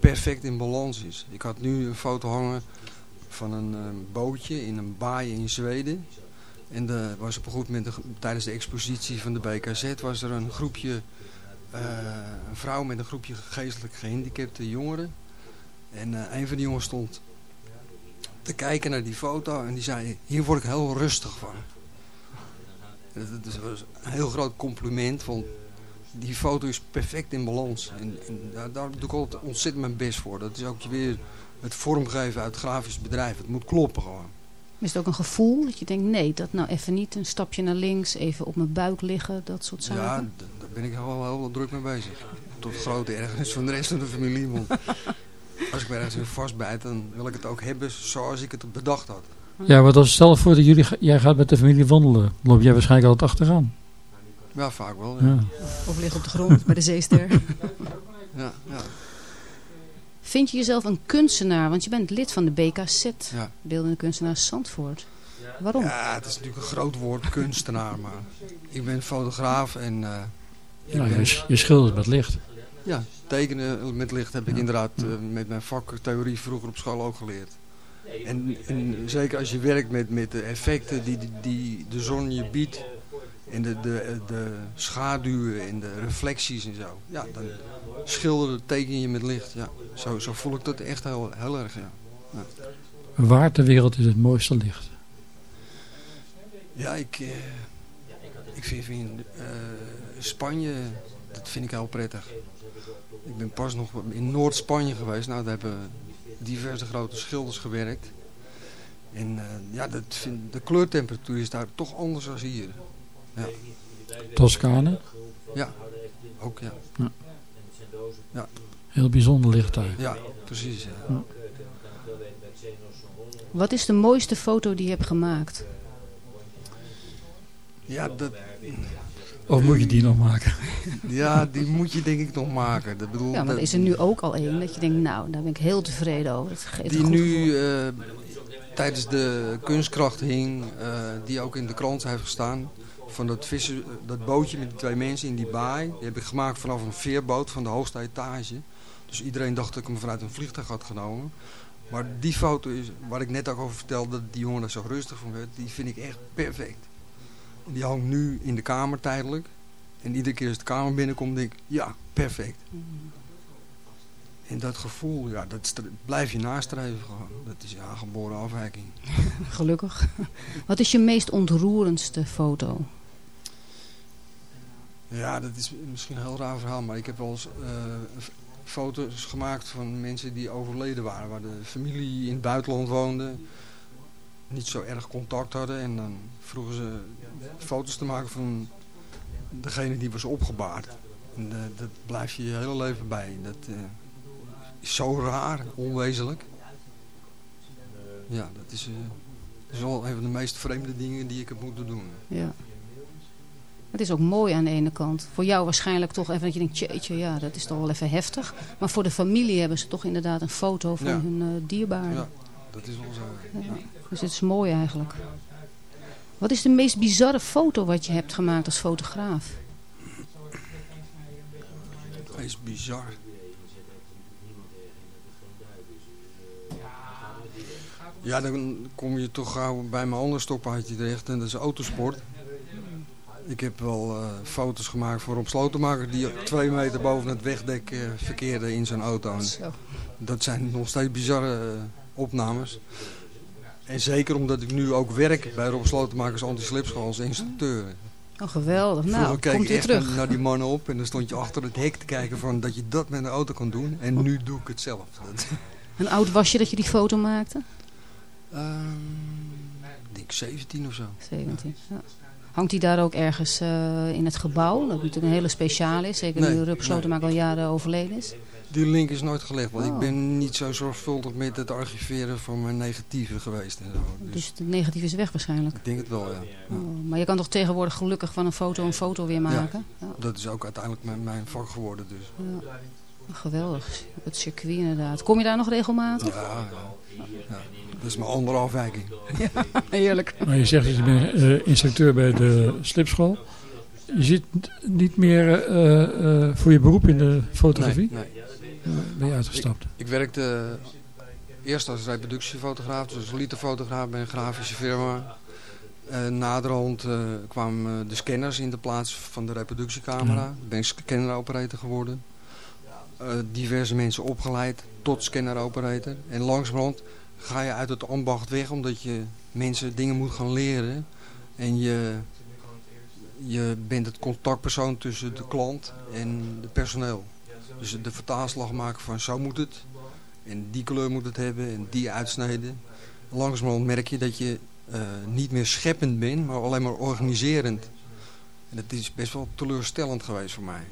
perfect in balans is. Ik had nu een foto hangen van een eh, bootje in een baai in Zweden. En was op een goed moment, tijdens de expositie van de BKZ, was er een groepje, eh, een vrouw met een groepje geestelijk gehandicapte jongeren. En eh, een van die jongens stond te kijken naar die foto en die zei, hier word ik heel rustig van. Dat dat was een heel groot compliment, want die foto is perfect in balans. En, daar, daar doe ik altijd ontzettend mijn best voor. Dat is ook weer het vormgeven uit grafisch bedrijf. Het moet kloppen gewoon. Is het ook een gevoel dat je denkt, nee, dat nou even niet. Een stapje naar links, even op mijn buik liggen, dat soort zaken. Ja, daar ben ik wel heel, druk mee bezig. Tot grote ergernis van de rest van de familie. Want als ik me ergens in vastbijt, dan wil ik het ook hebben zoals ik het bedacht had. Ja, wat als stel voor dat jullie, jij gaat met de familie wandelen. Loop jij waarschijnlijk altijd achteraan. Ja, vaak wel. Ja. Ja. Of liggen op de grond bij de zeester. Ja, ja. Vind je jezelf een kunstenaar? Want je bent lid van de BKZ, Ja. Beeldende Kunstenaar Zandvoort. Waarom? Ja, het is natuurlijk een groot woord, kunstenaar. Maar ik ben fotograaf en... eh, Ja, ben- je, je schildert met licht. Ja, tekenen met licht heb ik inderdaad eh, met mijn vak theorie vroeger op school ook geleerd. En, en zeker als je werkt met, met de effecten die, die de zon je biedt. En de, de, de schaduwen en de reflecties en zo. Ja, dan schilderen, teken je met licht. Ja, zo, zo voel ik dat echt heel, heel erg, ja. ja. Waar ter wereld is het mooiste licht? Ja, ik, eh, ik vind, vind eh, Spanje, dat vind ik heel prettig. Ik ben pas nog in Noord-Spanje geweest. Nou, daar hebben diverse grote schilders gewerkt. En eh, ja, dat vind, de kleurtemperatuur is daar toch anders dan hier. Ja, Toscane? ja ook ja. Ja. Ja, Heel bijzonder licht daar. ja precies. Ja. Wat is de mooiste foto die je hebt gemaakt? Ja, dat, Of moet je die nog maken? ja, die moet je denk ik nog maken. Dat bedoel, Ja, maar dat- er is er nu ook al één dat je denkt, nou, daar ben ik heel tevreden over. Dat geeft die nu eh, tijdens de kunstkracht hing, eh, die ook in de krant heeft gestaan. Van dat, vissen, dat bootje met die twee mensen in die baai. Die heb ik gemaakt vanaf een veerboot van de hoogste etage. Dus iedereen dacht dat ik hem vanuit een vliegtuig had genomen. Maar die foto is, waar ik net ook over vertelde, dat die jongen er zo rustig van werd, die vind ik echt perfect. Die hangt nu in de kamer tijdelijk. En iedere keer als de kamer binnenkomt, denk ik, ja, perfect. En dat gevoel, ja, dat blijf je nastreven gewoon. Dat is ja, geboren afwijking. Gelukkig. Wat is je meest ontroerendste foto? Ja, dat is misschien een heel raar verhaal, maar ik heb wel eens eh, foto's gemaakt van mensen die overleden waren. Waar de familie in het buitenland woonde, niet zo erg contact hadden. En dan vroegen ze foto's te maken van degene die was opgebaard. En eh, dat blijf je je hele leven bij. Dat eh, is zo raar, onwezenlijk. Ja, dat is, dat is wel een van de meest vreemde dingen die ik heb moeten doen. Ja. Het is ook mooi aan de ene kant. Voor jou waarschijnlijk toch even dat je denkt, jeetje, ja, dat is toch wel even heftig. Maar voor de familie hebben ze toch inderdaad een foto van Ja. hun uh, dierbaren. Ja, dat is wel zo. Ja. Dus het is mooi eigenlijk. Wat is de meest bizarre foto wat je hebt gemaakt als fotograaf? Dat is bizar. Ja, dan kom je toch gauw bij mijn andere stokpaardje terecht en dat is autosport. Ik heb wel eh, foto's gemaakt voor Rob Slotenmaker die twee meter boven het wegdek eh, verkeerde in zijn auto. En dat zijn nog steeds bizarre eh, opnames. En zeker omdat ik nu ook werk bij Rob Slotenmakers Anti-Slipschool als instructeur. Oh, geweldig. Vroeger Nou, keek komt ik weer echt terug. naar, die mannen op en dan stond je achter het hek te kijken van dat je dat met een auto kan doen. En nu doe ik het zelf. En oud was je dat je die foto maakte? Ehm, ik denk 17 of zo. 17. Ja. Hangt die daar ook ergens eh, in het gebouw? Dat natuurlijk een hele speciaal is. Zeker Nee, nu Rup Slotenmaker al jaren overleden is. Die link is nooit gelegd, want Oh. ik ben niet zo zorgvuldig met het archiveren van mijn negatieven geweest. En zo. Dus, Dus het negatief is weg waarschijnlijk. ik denk het wel, ja. ja. Oh, maar je kan toch tegenwoordig gelukkig van een foto een foto weer maken? Ja. Dat is ook uiteindelijk mijn, mijn vak geworden. Dus. Ja. Geweldig. Het circuit inderdaad. Kom je daar nog regelmatig? Ja, ja, ja. Dat is mijn andere afwijking. Heerlijk. Maar je zegt dat je bent eh, instructeur bij de slipschool. Je zit niet meer eh, eh, voor je beroep in de fotografie? Nee, nee. Ben je uitgestapt? Ik werkte eerst als reproductiefotograaf, dus als literfotograaf bij een grafische firma. Uh, naderhand uh, kwamen de scanners in de plaats van de reproductiecamera. Ik ben scanneroperator geworden. Uh, diverse mensen opgeleid tot scanneroperator. En langzamerhand ga je uit het ambacht weg omdat je mensen dingen moet gaan leren. En je, je bent het contactpersoon tussen de klant en het personeel. Dus de vertaalslag maken van zo moet het. En die kleur moet het hebben en die uitsneden. Langzamerhand merk je dat je uh, niet meer scheppend bent, maar alleen maar organiserend. En dat is best wel teleurstellend geweest voor mij.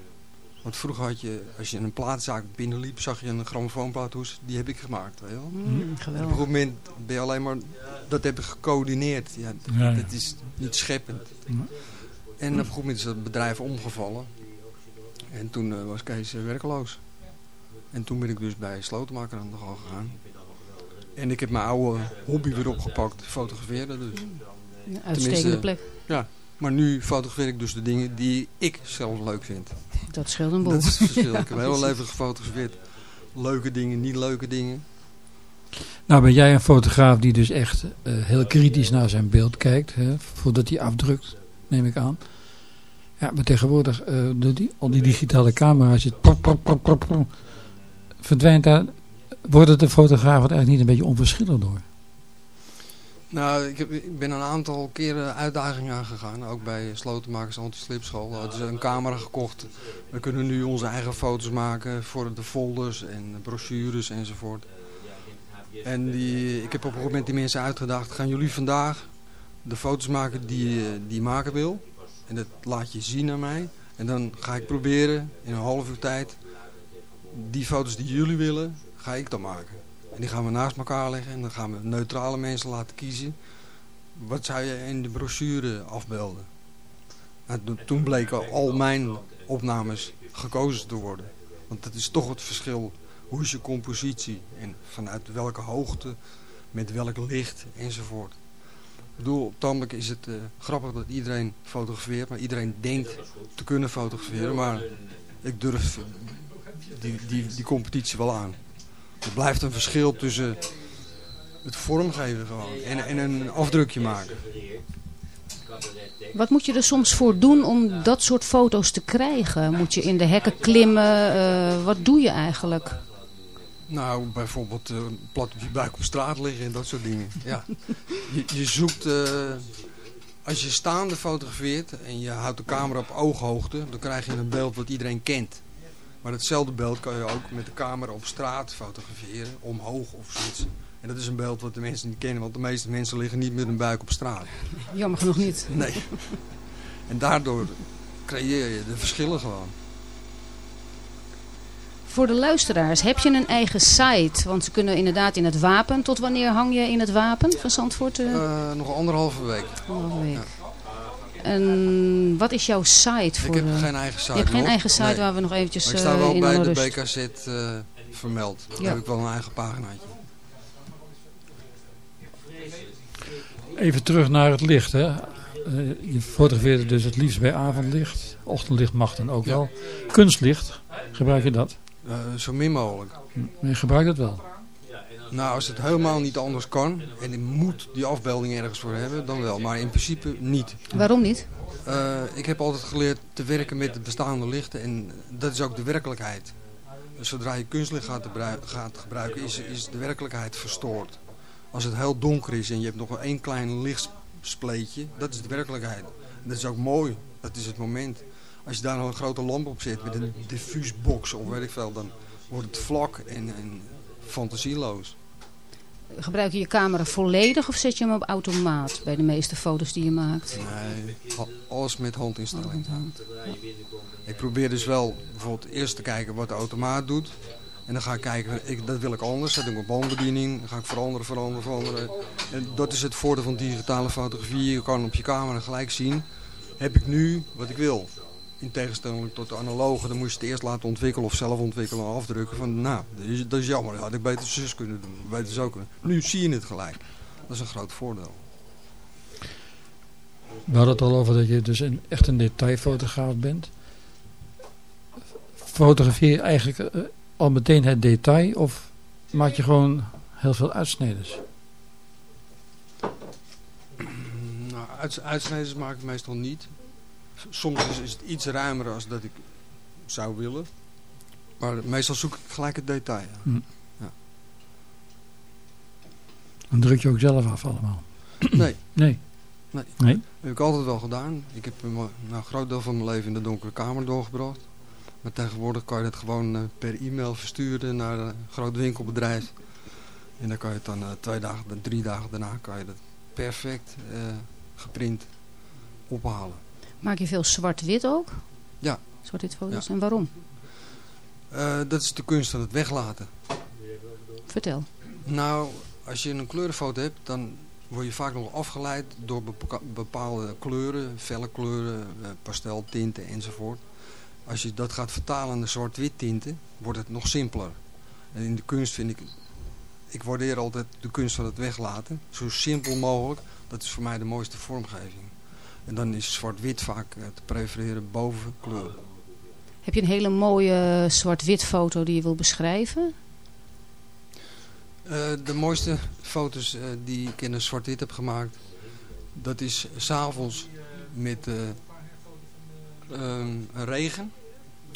Want vroeger had je, als je in een plaatzaak binnenliep, zag je een grammofoonplaathoes. Die heb ik gemaakt. Weet je wel? Mm, Op een gegeven moment ben je alleen maar, dat heb ik gecoördineerd. Ja, dat, Ja, ja. dat is niet scheppend. Ja. En op een gegeven moment is dat bedrijf omgevallen. En toen uh, was Kees uh, werkeloos. En toen ben ik dus bij Slotenmaker aan de gang gegaan. En ik heb mijn oude hobby weer opgepakt, fotograferen dus. Ja, uitstekende plek. Ja, maar nu fotografeer ik dus de dingen die ik zelf leuk vind. Dat scheelt een boel. Dat is het verschil. Ja, ik heb heel leven gefotografeerd. Leuke dingen, niet leuke dingen. Nou ben jij een fotograaf die dus echt eh, heel kritisch naar zijn beeld kijkt. Hè, voordat hij afdrukt, neem ik aan. Ja, maar tegenwoordig, eh, door die, al die digitale camera's, het prop, prop, prop, prop, prop, verdwijnt daar, wordt het de fotograaf het eigenlijk niet een beetje onverschillig door? Nou, ik, ben een aantal keren uitdagingen aangegaan. Ook bij Slotenmakers Anti-Slipschool. Hadden ze een camera gekocht. We kunnen nu onze eigen foto's maken voor de folders en brochures enzovoort. En die, ik heb op een moment die mensen uitgedacht. Gaan jullie vandaag de foto's maken die, je- die maken wil? En dat laat je zien aan mij. En dan ga ik proberen in een half uur tijd die foto's die jullie willen, ga ik dan maken. Die gaan we naast elkaar leggen en dan gaan we neutrale mensen laten kiezen. Wat zou je in de brochure afbeelden? Nou, to- toen bleken al mijn opnames gekozen te worden. Want dat is toch het verschil. Hoe is je compositie? En vanuit welke hoogte, met welk licht enzovoort. Ik bedoel, op ogenblik is het eh, grappig dat iedereen fotografeert, maar iedereen denkt te kunnen fotograferen. Maar ik durf die, die, die competitie wel aan. Er blijft een verschil tussen het vormgeven gewoon en, en een afdrukje maken. Wat moet je er soms voor doen om dat soort foto's te krijgen? Moet je in de hekken klimmen? Eh, wat doe je eigenlijk? Nou, bijvoorbeeld eh, plat op je buik op straat liggen en dat soort dingen. Ja. Je, je zoekt, eh, als je staande fotografeert en je houdt de camera op ooghoogte, dan krijg je een beeld wat iedereen kent. Maar hetzelfde beeld kan je ook met de camera op straat fotograferen, omhoog of zoiets. En dat is een beeld wat de mensen niet kennen, want de meeste mensen liggen niet met hun buik op straat. Jammer genoeg niet. Nee. En daardoor creëer je de verschillen gewoon. Voor de luisteraars, heb je een eigen site? Want ze kunnen inderdaad in het wapen. Tot wanneer hang je in het wapen van Zandvoort? eh? Eh, nog anderhalve week. Anderhalve week. En wat is jouw site? Voor, ik heb eh, geen eigen site Je hebt geen nog. eigen site Nee. waar we nog eventjes Maar ik sta eh, wel in bij de. BKZ eh, vermeld. Dan Ja. heb ik wel een eigen paginaatje. Even terug naar het licht. Hè. je fotografeert dus het liefst bij avondlicht. Ochtendlicht mag dan ook wel. Kunstlicht, gebruik je dat? Eh, zo min mogelijk. Je gebruikt het wel. Nou, als het helemaal niet anders kan en ik moet die afbeelding ergens voor hebben, dan wel. Maar in principe niet. Waarom niet? Uh, ik heb altijd geleerd te werken met de bestaande lichten en dat is ook de werkelijkheid. Dus zodra je kunstlicht gaat, gaat gebruiken, is, is de werkelijkheid verstoord. Als het heel donker is en je hebt nog maar één klein lichtspleetje, dat is de werkelijkheid. Dat is ook mooi, dat is het moment. Als je daar nog een grote lamp op zet met een diffuusbox of weet ik veel, dan wordt het vlak en, en fantasieloos. Gebruik je je camera volledig of zet je hem op automaat bij de meeste foto's die je maakt? Nee, alles met handinstelling. Ik probeer dus wel bijvoorbeeld eerst te kijken wat de automaat doet. En dan ga ik kijken, ik, dat wil ik anders. Zet ik mijn bandbediening, dan ga ik veranderen, veranderen, veranderen. En dat is het voordeel van digitale fotografie. Je kan op je camera gelijk zien, heb ik nu wat ik wil. In tegenstelling tot de analoge, dan moest je het eerst laten ontwikkelen of zelf ontwikkelen en afdrukken. Van, nou, dat is, dat is jammer, dat had ik beter zus kunnen doen, beter zo kunnen. Nu zie je het gelijk. Dat is een groot voordeel. We hadden het al over dat je dus een, echt een detailfotograaf bent. Fotografeer je eigenlijk uh, al meteen het detail of maak je gewoon heel veel uitsneders? Nou, uits, uitsneders maak ik meestal niet soms is, het iets ruimer als dat ik zou willen. Maar meestal zoek ik gelijk het detail. Hm. Ja. Dan druk je ook zelf af allemaal? Nee. Nee? Nee. nee. Dat heb ik altijd wel gedaan. Ik heb een nou, groot deel van mijn leven in de donkere kamer doorgebracht. Maar tegenwoordig kan je het gewoon uh, per e-mail versturen naar een groot winkelbedrijf. En dan kan je het dan uh, twee dagen, drie dagen daarna kan je het perfect uh, geprint ophalen. Maak je veel zwart-wit ook? Ja. Zwart-wit foto's. En waarom? Uh, dat is de kunst van het weglaten. Vertel. Nou, als je een kleurenfoto hebt, dan word je vaak nog afgeleid door bepaalde kleuren, felle kleuren, uh, pasteltinten enzovoort. Als je dat gaat vertalen naar zwart-wit tinten, wordt het nog simpeler. En in de kunst vind ik, ik waardeer altijd de kunst van het weglaten. Zo simpel mogelijk, dat is voor mij de mooiste vormgeving. En dan is zwart-wit vaak eh, te prefereren boven kleur. Heb je een hele mooie zwart-wit foto die je wil beschrijven? Uh, de mooiste foto's uh, die ik in een zwart-wit heb gemaakt... dat is s'avonds met uh, een regen.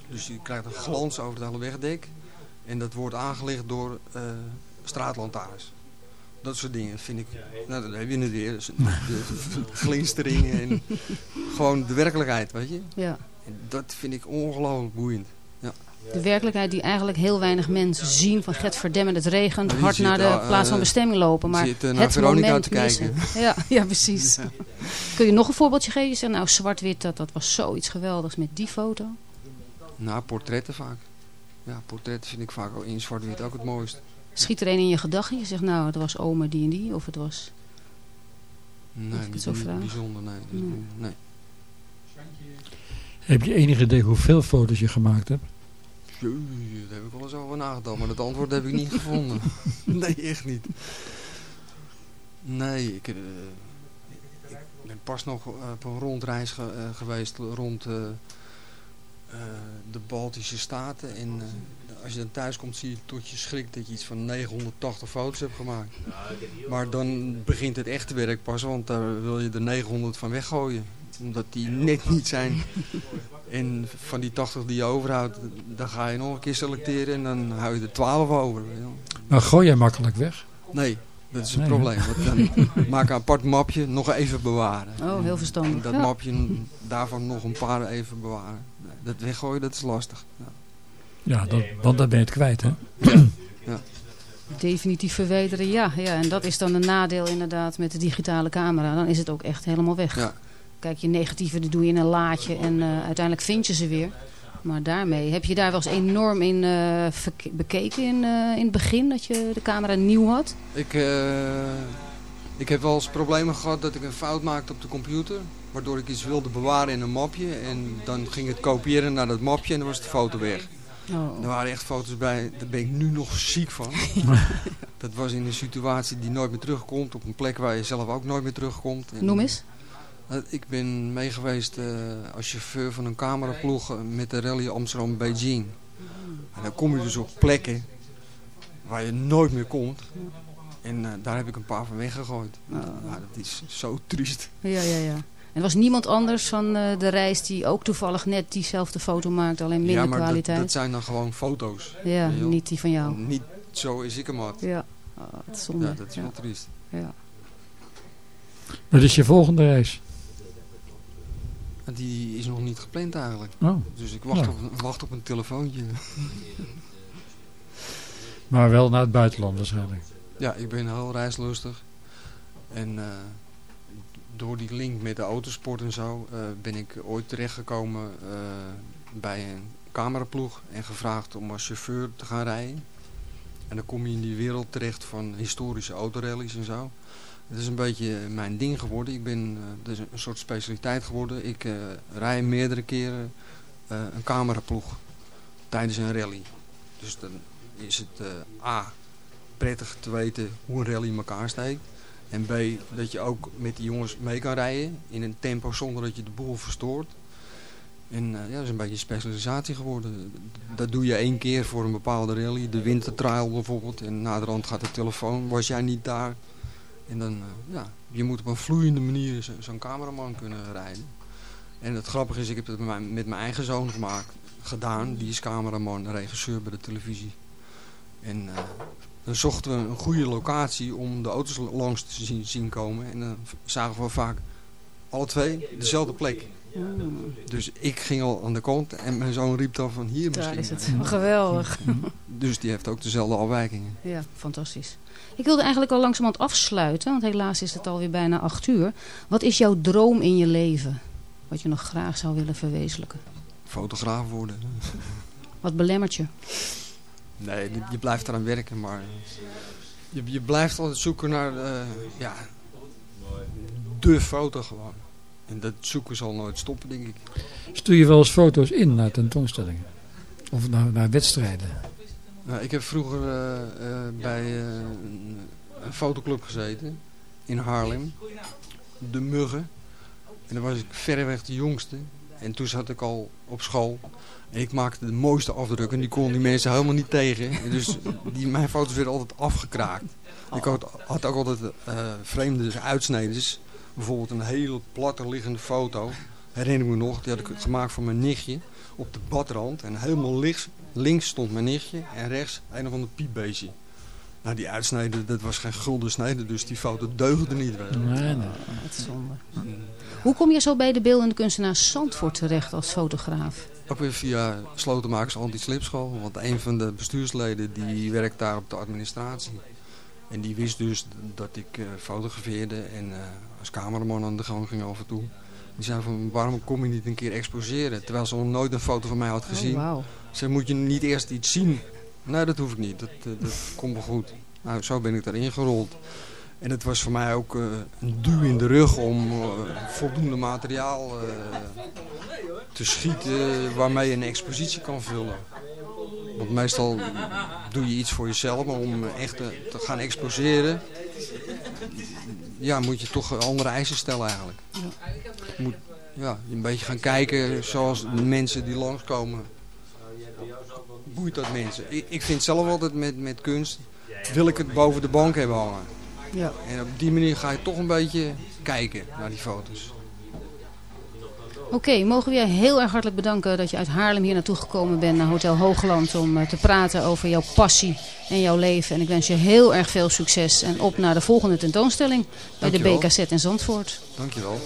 Dus je krijgt een glans over het hele wegdek. En dat wordt aangelicht door straatlantaarns dat soort dingen vind ik, nou dan heb je het weer, dus de glinsteringen en gewoon de werkelijkheid, weet je. Ja. En dat vind ik ongelooflijk boeiend. Ja. De werkelijkheid die eigenlijk heel weinig mensen zien van Gert Verdemmen, het regent, hard naar de uh, plaats van bestemming lopen. Maar zit, uh, naar het Veronica moment te kijken. Ja, ja, precies. Ja. Kun je nog een voorbeeldje geven? Zeg, nou, zwart-wit, dat, dat was zoiets geweldigs met die foto. Nou, portretten vaak. Ja, portretten vind ik vaak in zwart-wit ook het mooist. Schiet er een in je gedachten? Je zegt, nou, het was oma die en die, of het was... Nee, niet, zo niet bijzonder, nee. nee. nee. Heb je enig idee hoeveel foto's je gemaakt hebt? Daar heb ik wel eens over nagedacht, maar het antwoord heb ik niet gevonden. nee, echt niet. Nee, ik, uh, ik ben pas nog uh, op een rondreis ge uh, geweest rond de Baltische Staten. En als je dan thuis komt zie je tot je schrik dat je iets van 980 foto's hebt gemaakt. Maar dan begint het echte werk pas, want daar wil je er 900 van weggooien. Omdat die net niet zijn. En van die 80 die je overhoudt, dan ga je nog een keer selecteren en dan hou je er 12 over. Maar gooi je makkelijk weg? Nee, dat is het nee, probleem. Want dan maak een apart mapje, nog even bewaren. Oh, heel verstandig. dat ja. mapje, daarvan nog een paar even bewaren. Dat weggooien, dat is lastig. Ja. Ja, dat, want dan ben je het kwijt, hè? Ja. ja. Definitief verwijderen, ja, ja. En dat is dan een nadeel inderdaad met de digitale camera. Dan is het ook echt helemaal weg. Ja. Kijk, je negatieve die doe je in een laadje en uh, uiteindelijk vind je ze weer. Maar daarmee, heb je daar wel eens enorm in uh, bekeken in, uh, in het begin, dat je de camera nieuw had? Ik, ik heb wel eens problemen gehad dat ik een fout maakte op de computer. Waardoor ik iets wilde bewaren in een mapje. En dan ging het kopiëren naar dat mapje en dan was de foto weg. Oh. Er waren echt foto's bij, daar ben ik nu nog ziek van. dat was in een situatie die nooit meer terugkomt. Op een plek waar je zelf ook nooit meer terugkomt. En, Noem eens. Eh, Ik ben meegeweest eh, als chauffeur van een cameraploeg eh, met de rally Amsterdam-Beijing. En dan kom je dus op plekken waar je nooit meer komt. En eh, daar heb ik een paar van weggegooid. Oh. Nou, dat is zo triest. Ja, ja, ja. En er was niemand anders van eh, de reis die ook toevallig net diezelfde foto maakt, alleen minder ja, maar dat, kwaliteit. dat zijn dan gewoon foto's. Ja, niet die van jou. Niet zo is ik hem had. Ja, oh, dat is zonde. Ja, dat is ja. wel triest. Ja. Wat is je volgende reis? Die is nog niet gepland eigenlijk. Oh. Dus ik wacht, Ja. op, wacht op een telefoontje. Maar wel naar het buitenland waarschijnlijk. Ja, ik ben heel reislustig. En eh, door die link met de autosport en zo eh, ben ik ooit terechtgekomen eh, bij een cameraploeg en gevraagd om als chauffeur te gaan rijden. En dan kom je in die wereld terecht van historische autorallies en zo. Het is een beetje mijn ding geworden. Ik ben, eh, is een soort specialiteit geworden. Ik eh, rij meerdere keren eh, een cameraploeg tijdens een rally. Dus dan is het eh, A, prettig te weten hoe een rally in elkaar steekt. En B, dat je ook met die jongens mee kan rijden in een tempo zonder dat je de boel verstoort. En eh, ja, dat is een beetje specialisatie geworden. Dat doe je één keer voor een bepaalde rally, de wintertrail bijvoorbeeld. En naderhand gaat de telefoon, was jij niet daar? En dan, eh, ja, je moet op een vloeiende manier zo- zo'n cameraman kunnen rijden. En het grappige is, ik heb het met mijn, met mijn eigen zoon gemaakt, gedaan. Die is cameraman, regisseur bij de televisie. En eh, dan zochten we een goede locatie om de auto's langs te zien, zien komen. En dan zagen we vaak alle twee dezelfde plek. Dus ik ging al aan de kant en mijn zoon riep dan van hier misschien. Daar is het. Geweldig. Dus die heeft ook dezelfde afwijkingen. Ja, fantastisch. Ik wilde eigenlijk al langzamerhand afsluiten, want helaas is het alweer bijna acht uur. Wat is jouw droom in je leven? Wat je nog graag zou willen verwezenlijken? Fotograaf worden. Wat belemmert je? Nee, je blijft eraan werken, maar je, je blijft altijd zoeken naar eh, ja, de foto gewoon. En dat zoeken zal nooit stoppen, denk ik. Stuur je wel eens foto's in naar tentoonstellingen? Of naar, naar wedstrijden? Nou, ik heb vroeger eh, eh, bij eh, een, fotoclub gezeten in Haarlem. De Muggen. En dan was ik verreweg de jongste. En toen zat ik al op school. En ik maakte de mooiste afdrukken. En die konden die mensen helemaal niet tegen. En Dus die, mijn foto's werden altijd afgekraakt. Ik had, ook altijd eh, vreemde uitsneden. Bijvoorbeeld een hele platte liggende foto. Herinner ik me nog. Die had ik gemaakt voor mijn nichtje. Op de badrand. En helemaal links, links stond mijn nichtje. En rechts een of ander piepbeestje. Nou, die uitsnede, dat was geen gulden snede. Dus die foto deugde niet. Wel. Nee, nee. Wat zonde. Hoe kom je zo bij de beeldende kunstenaar Zandvoort terecht als fotograaf? Ook weer via Slotenmakers Anti-Slipschool. Want een van de bestuursleden die werkt daar op de administratie. En die wist dus dat ik eh, fotografeerde en eh, als cameraman aan de gang ging af en toe. Die zei van waarom kom je niet een keer exposeren? Terwijl ze nog nooit een foto van mij had gezien. Oh, wauw. Ze moet je niet eerst iets zien. Nee, dat hoef ik niet. Dat, eh, dat komt wel goed. Nou, zo ben ik daarin gerold. En het was voor mij ook eh, een duw in de rug om eh, voldoende materiaal te schieten waarmee je een expositie kan vullen. Want meestal doe je iets voor jezelf, maar om echt te, te gaan exposeren, ja, moet je toch andere eisen stellen eigenlijk. Je moet ja, een beetje gaan kijken zoals de mensen die langskomen. Boeit dat mensen? Ik, ik vind zelf altijd met, met kunst, wil ik het boven de bank hebben hangen. Ja. En op die manier ga je toch een beetje kijken naar die foto's. Oké, mogen we je heel erg hartelijk bedanken dat je uit Haarlem hier naartoe gekomen bent naar Hotel Hoogland om eh, te praten over jouw passie en jouw leven. En ik wens je heel erg veel succes en op naar de volgende tentoonstelling bij de. BKZ in Zandvoort. Dankjewel.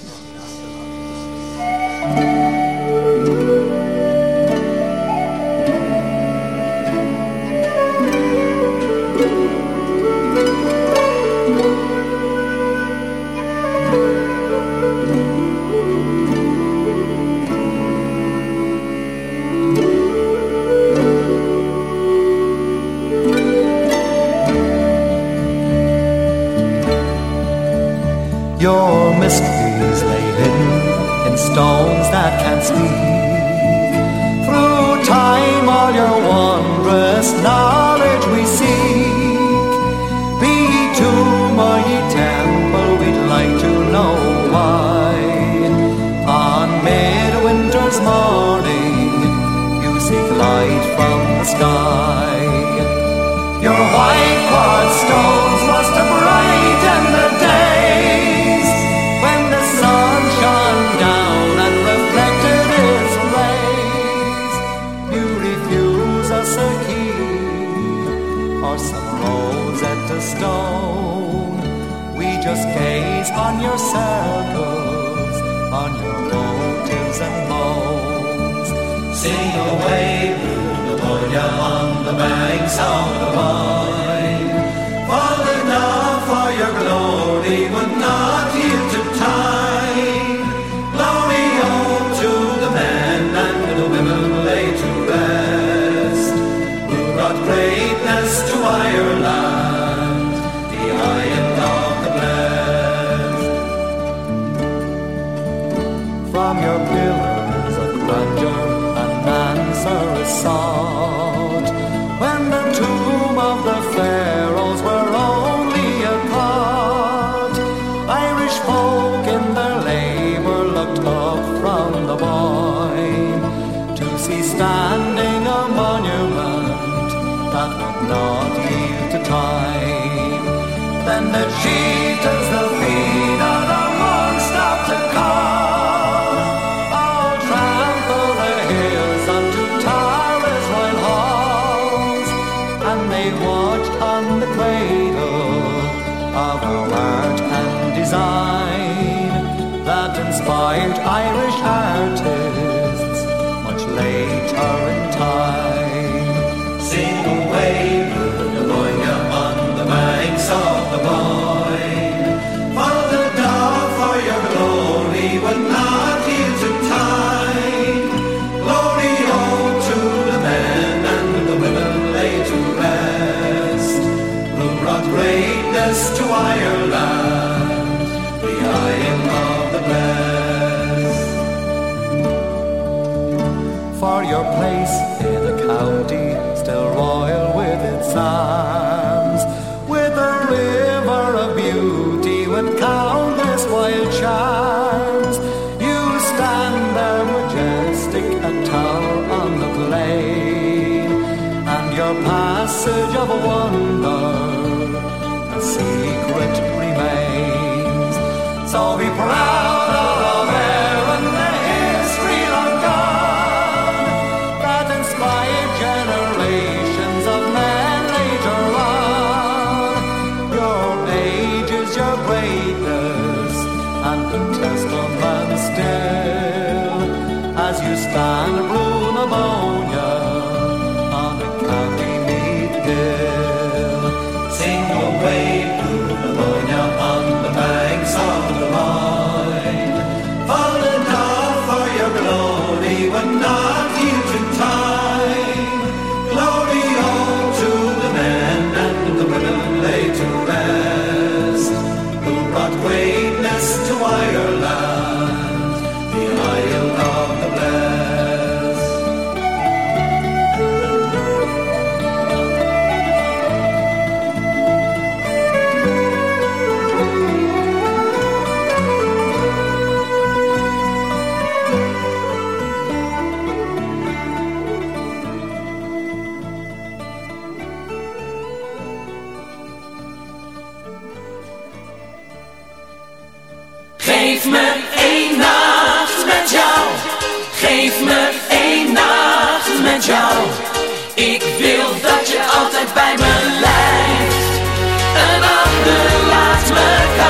place in the county still royal with its sound. jou. Ik wil dat je altijd bij me blijft. Een ander laat me gaan.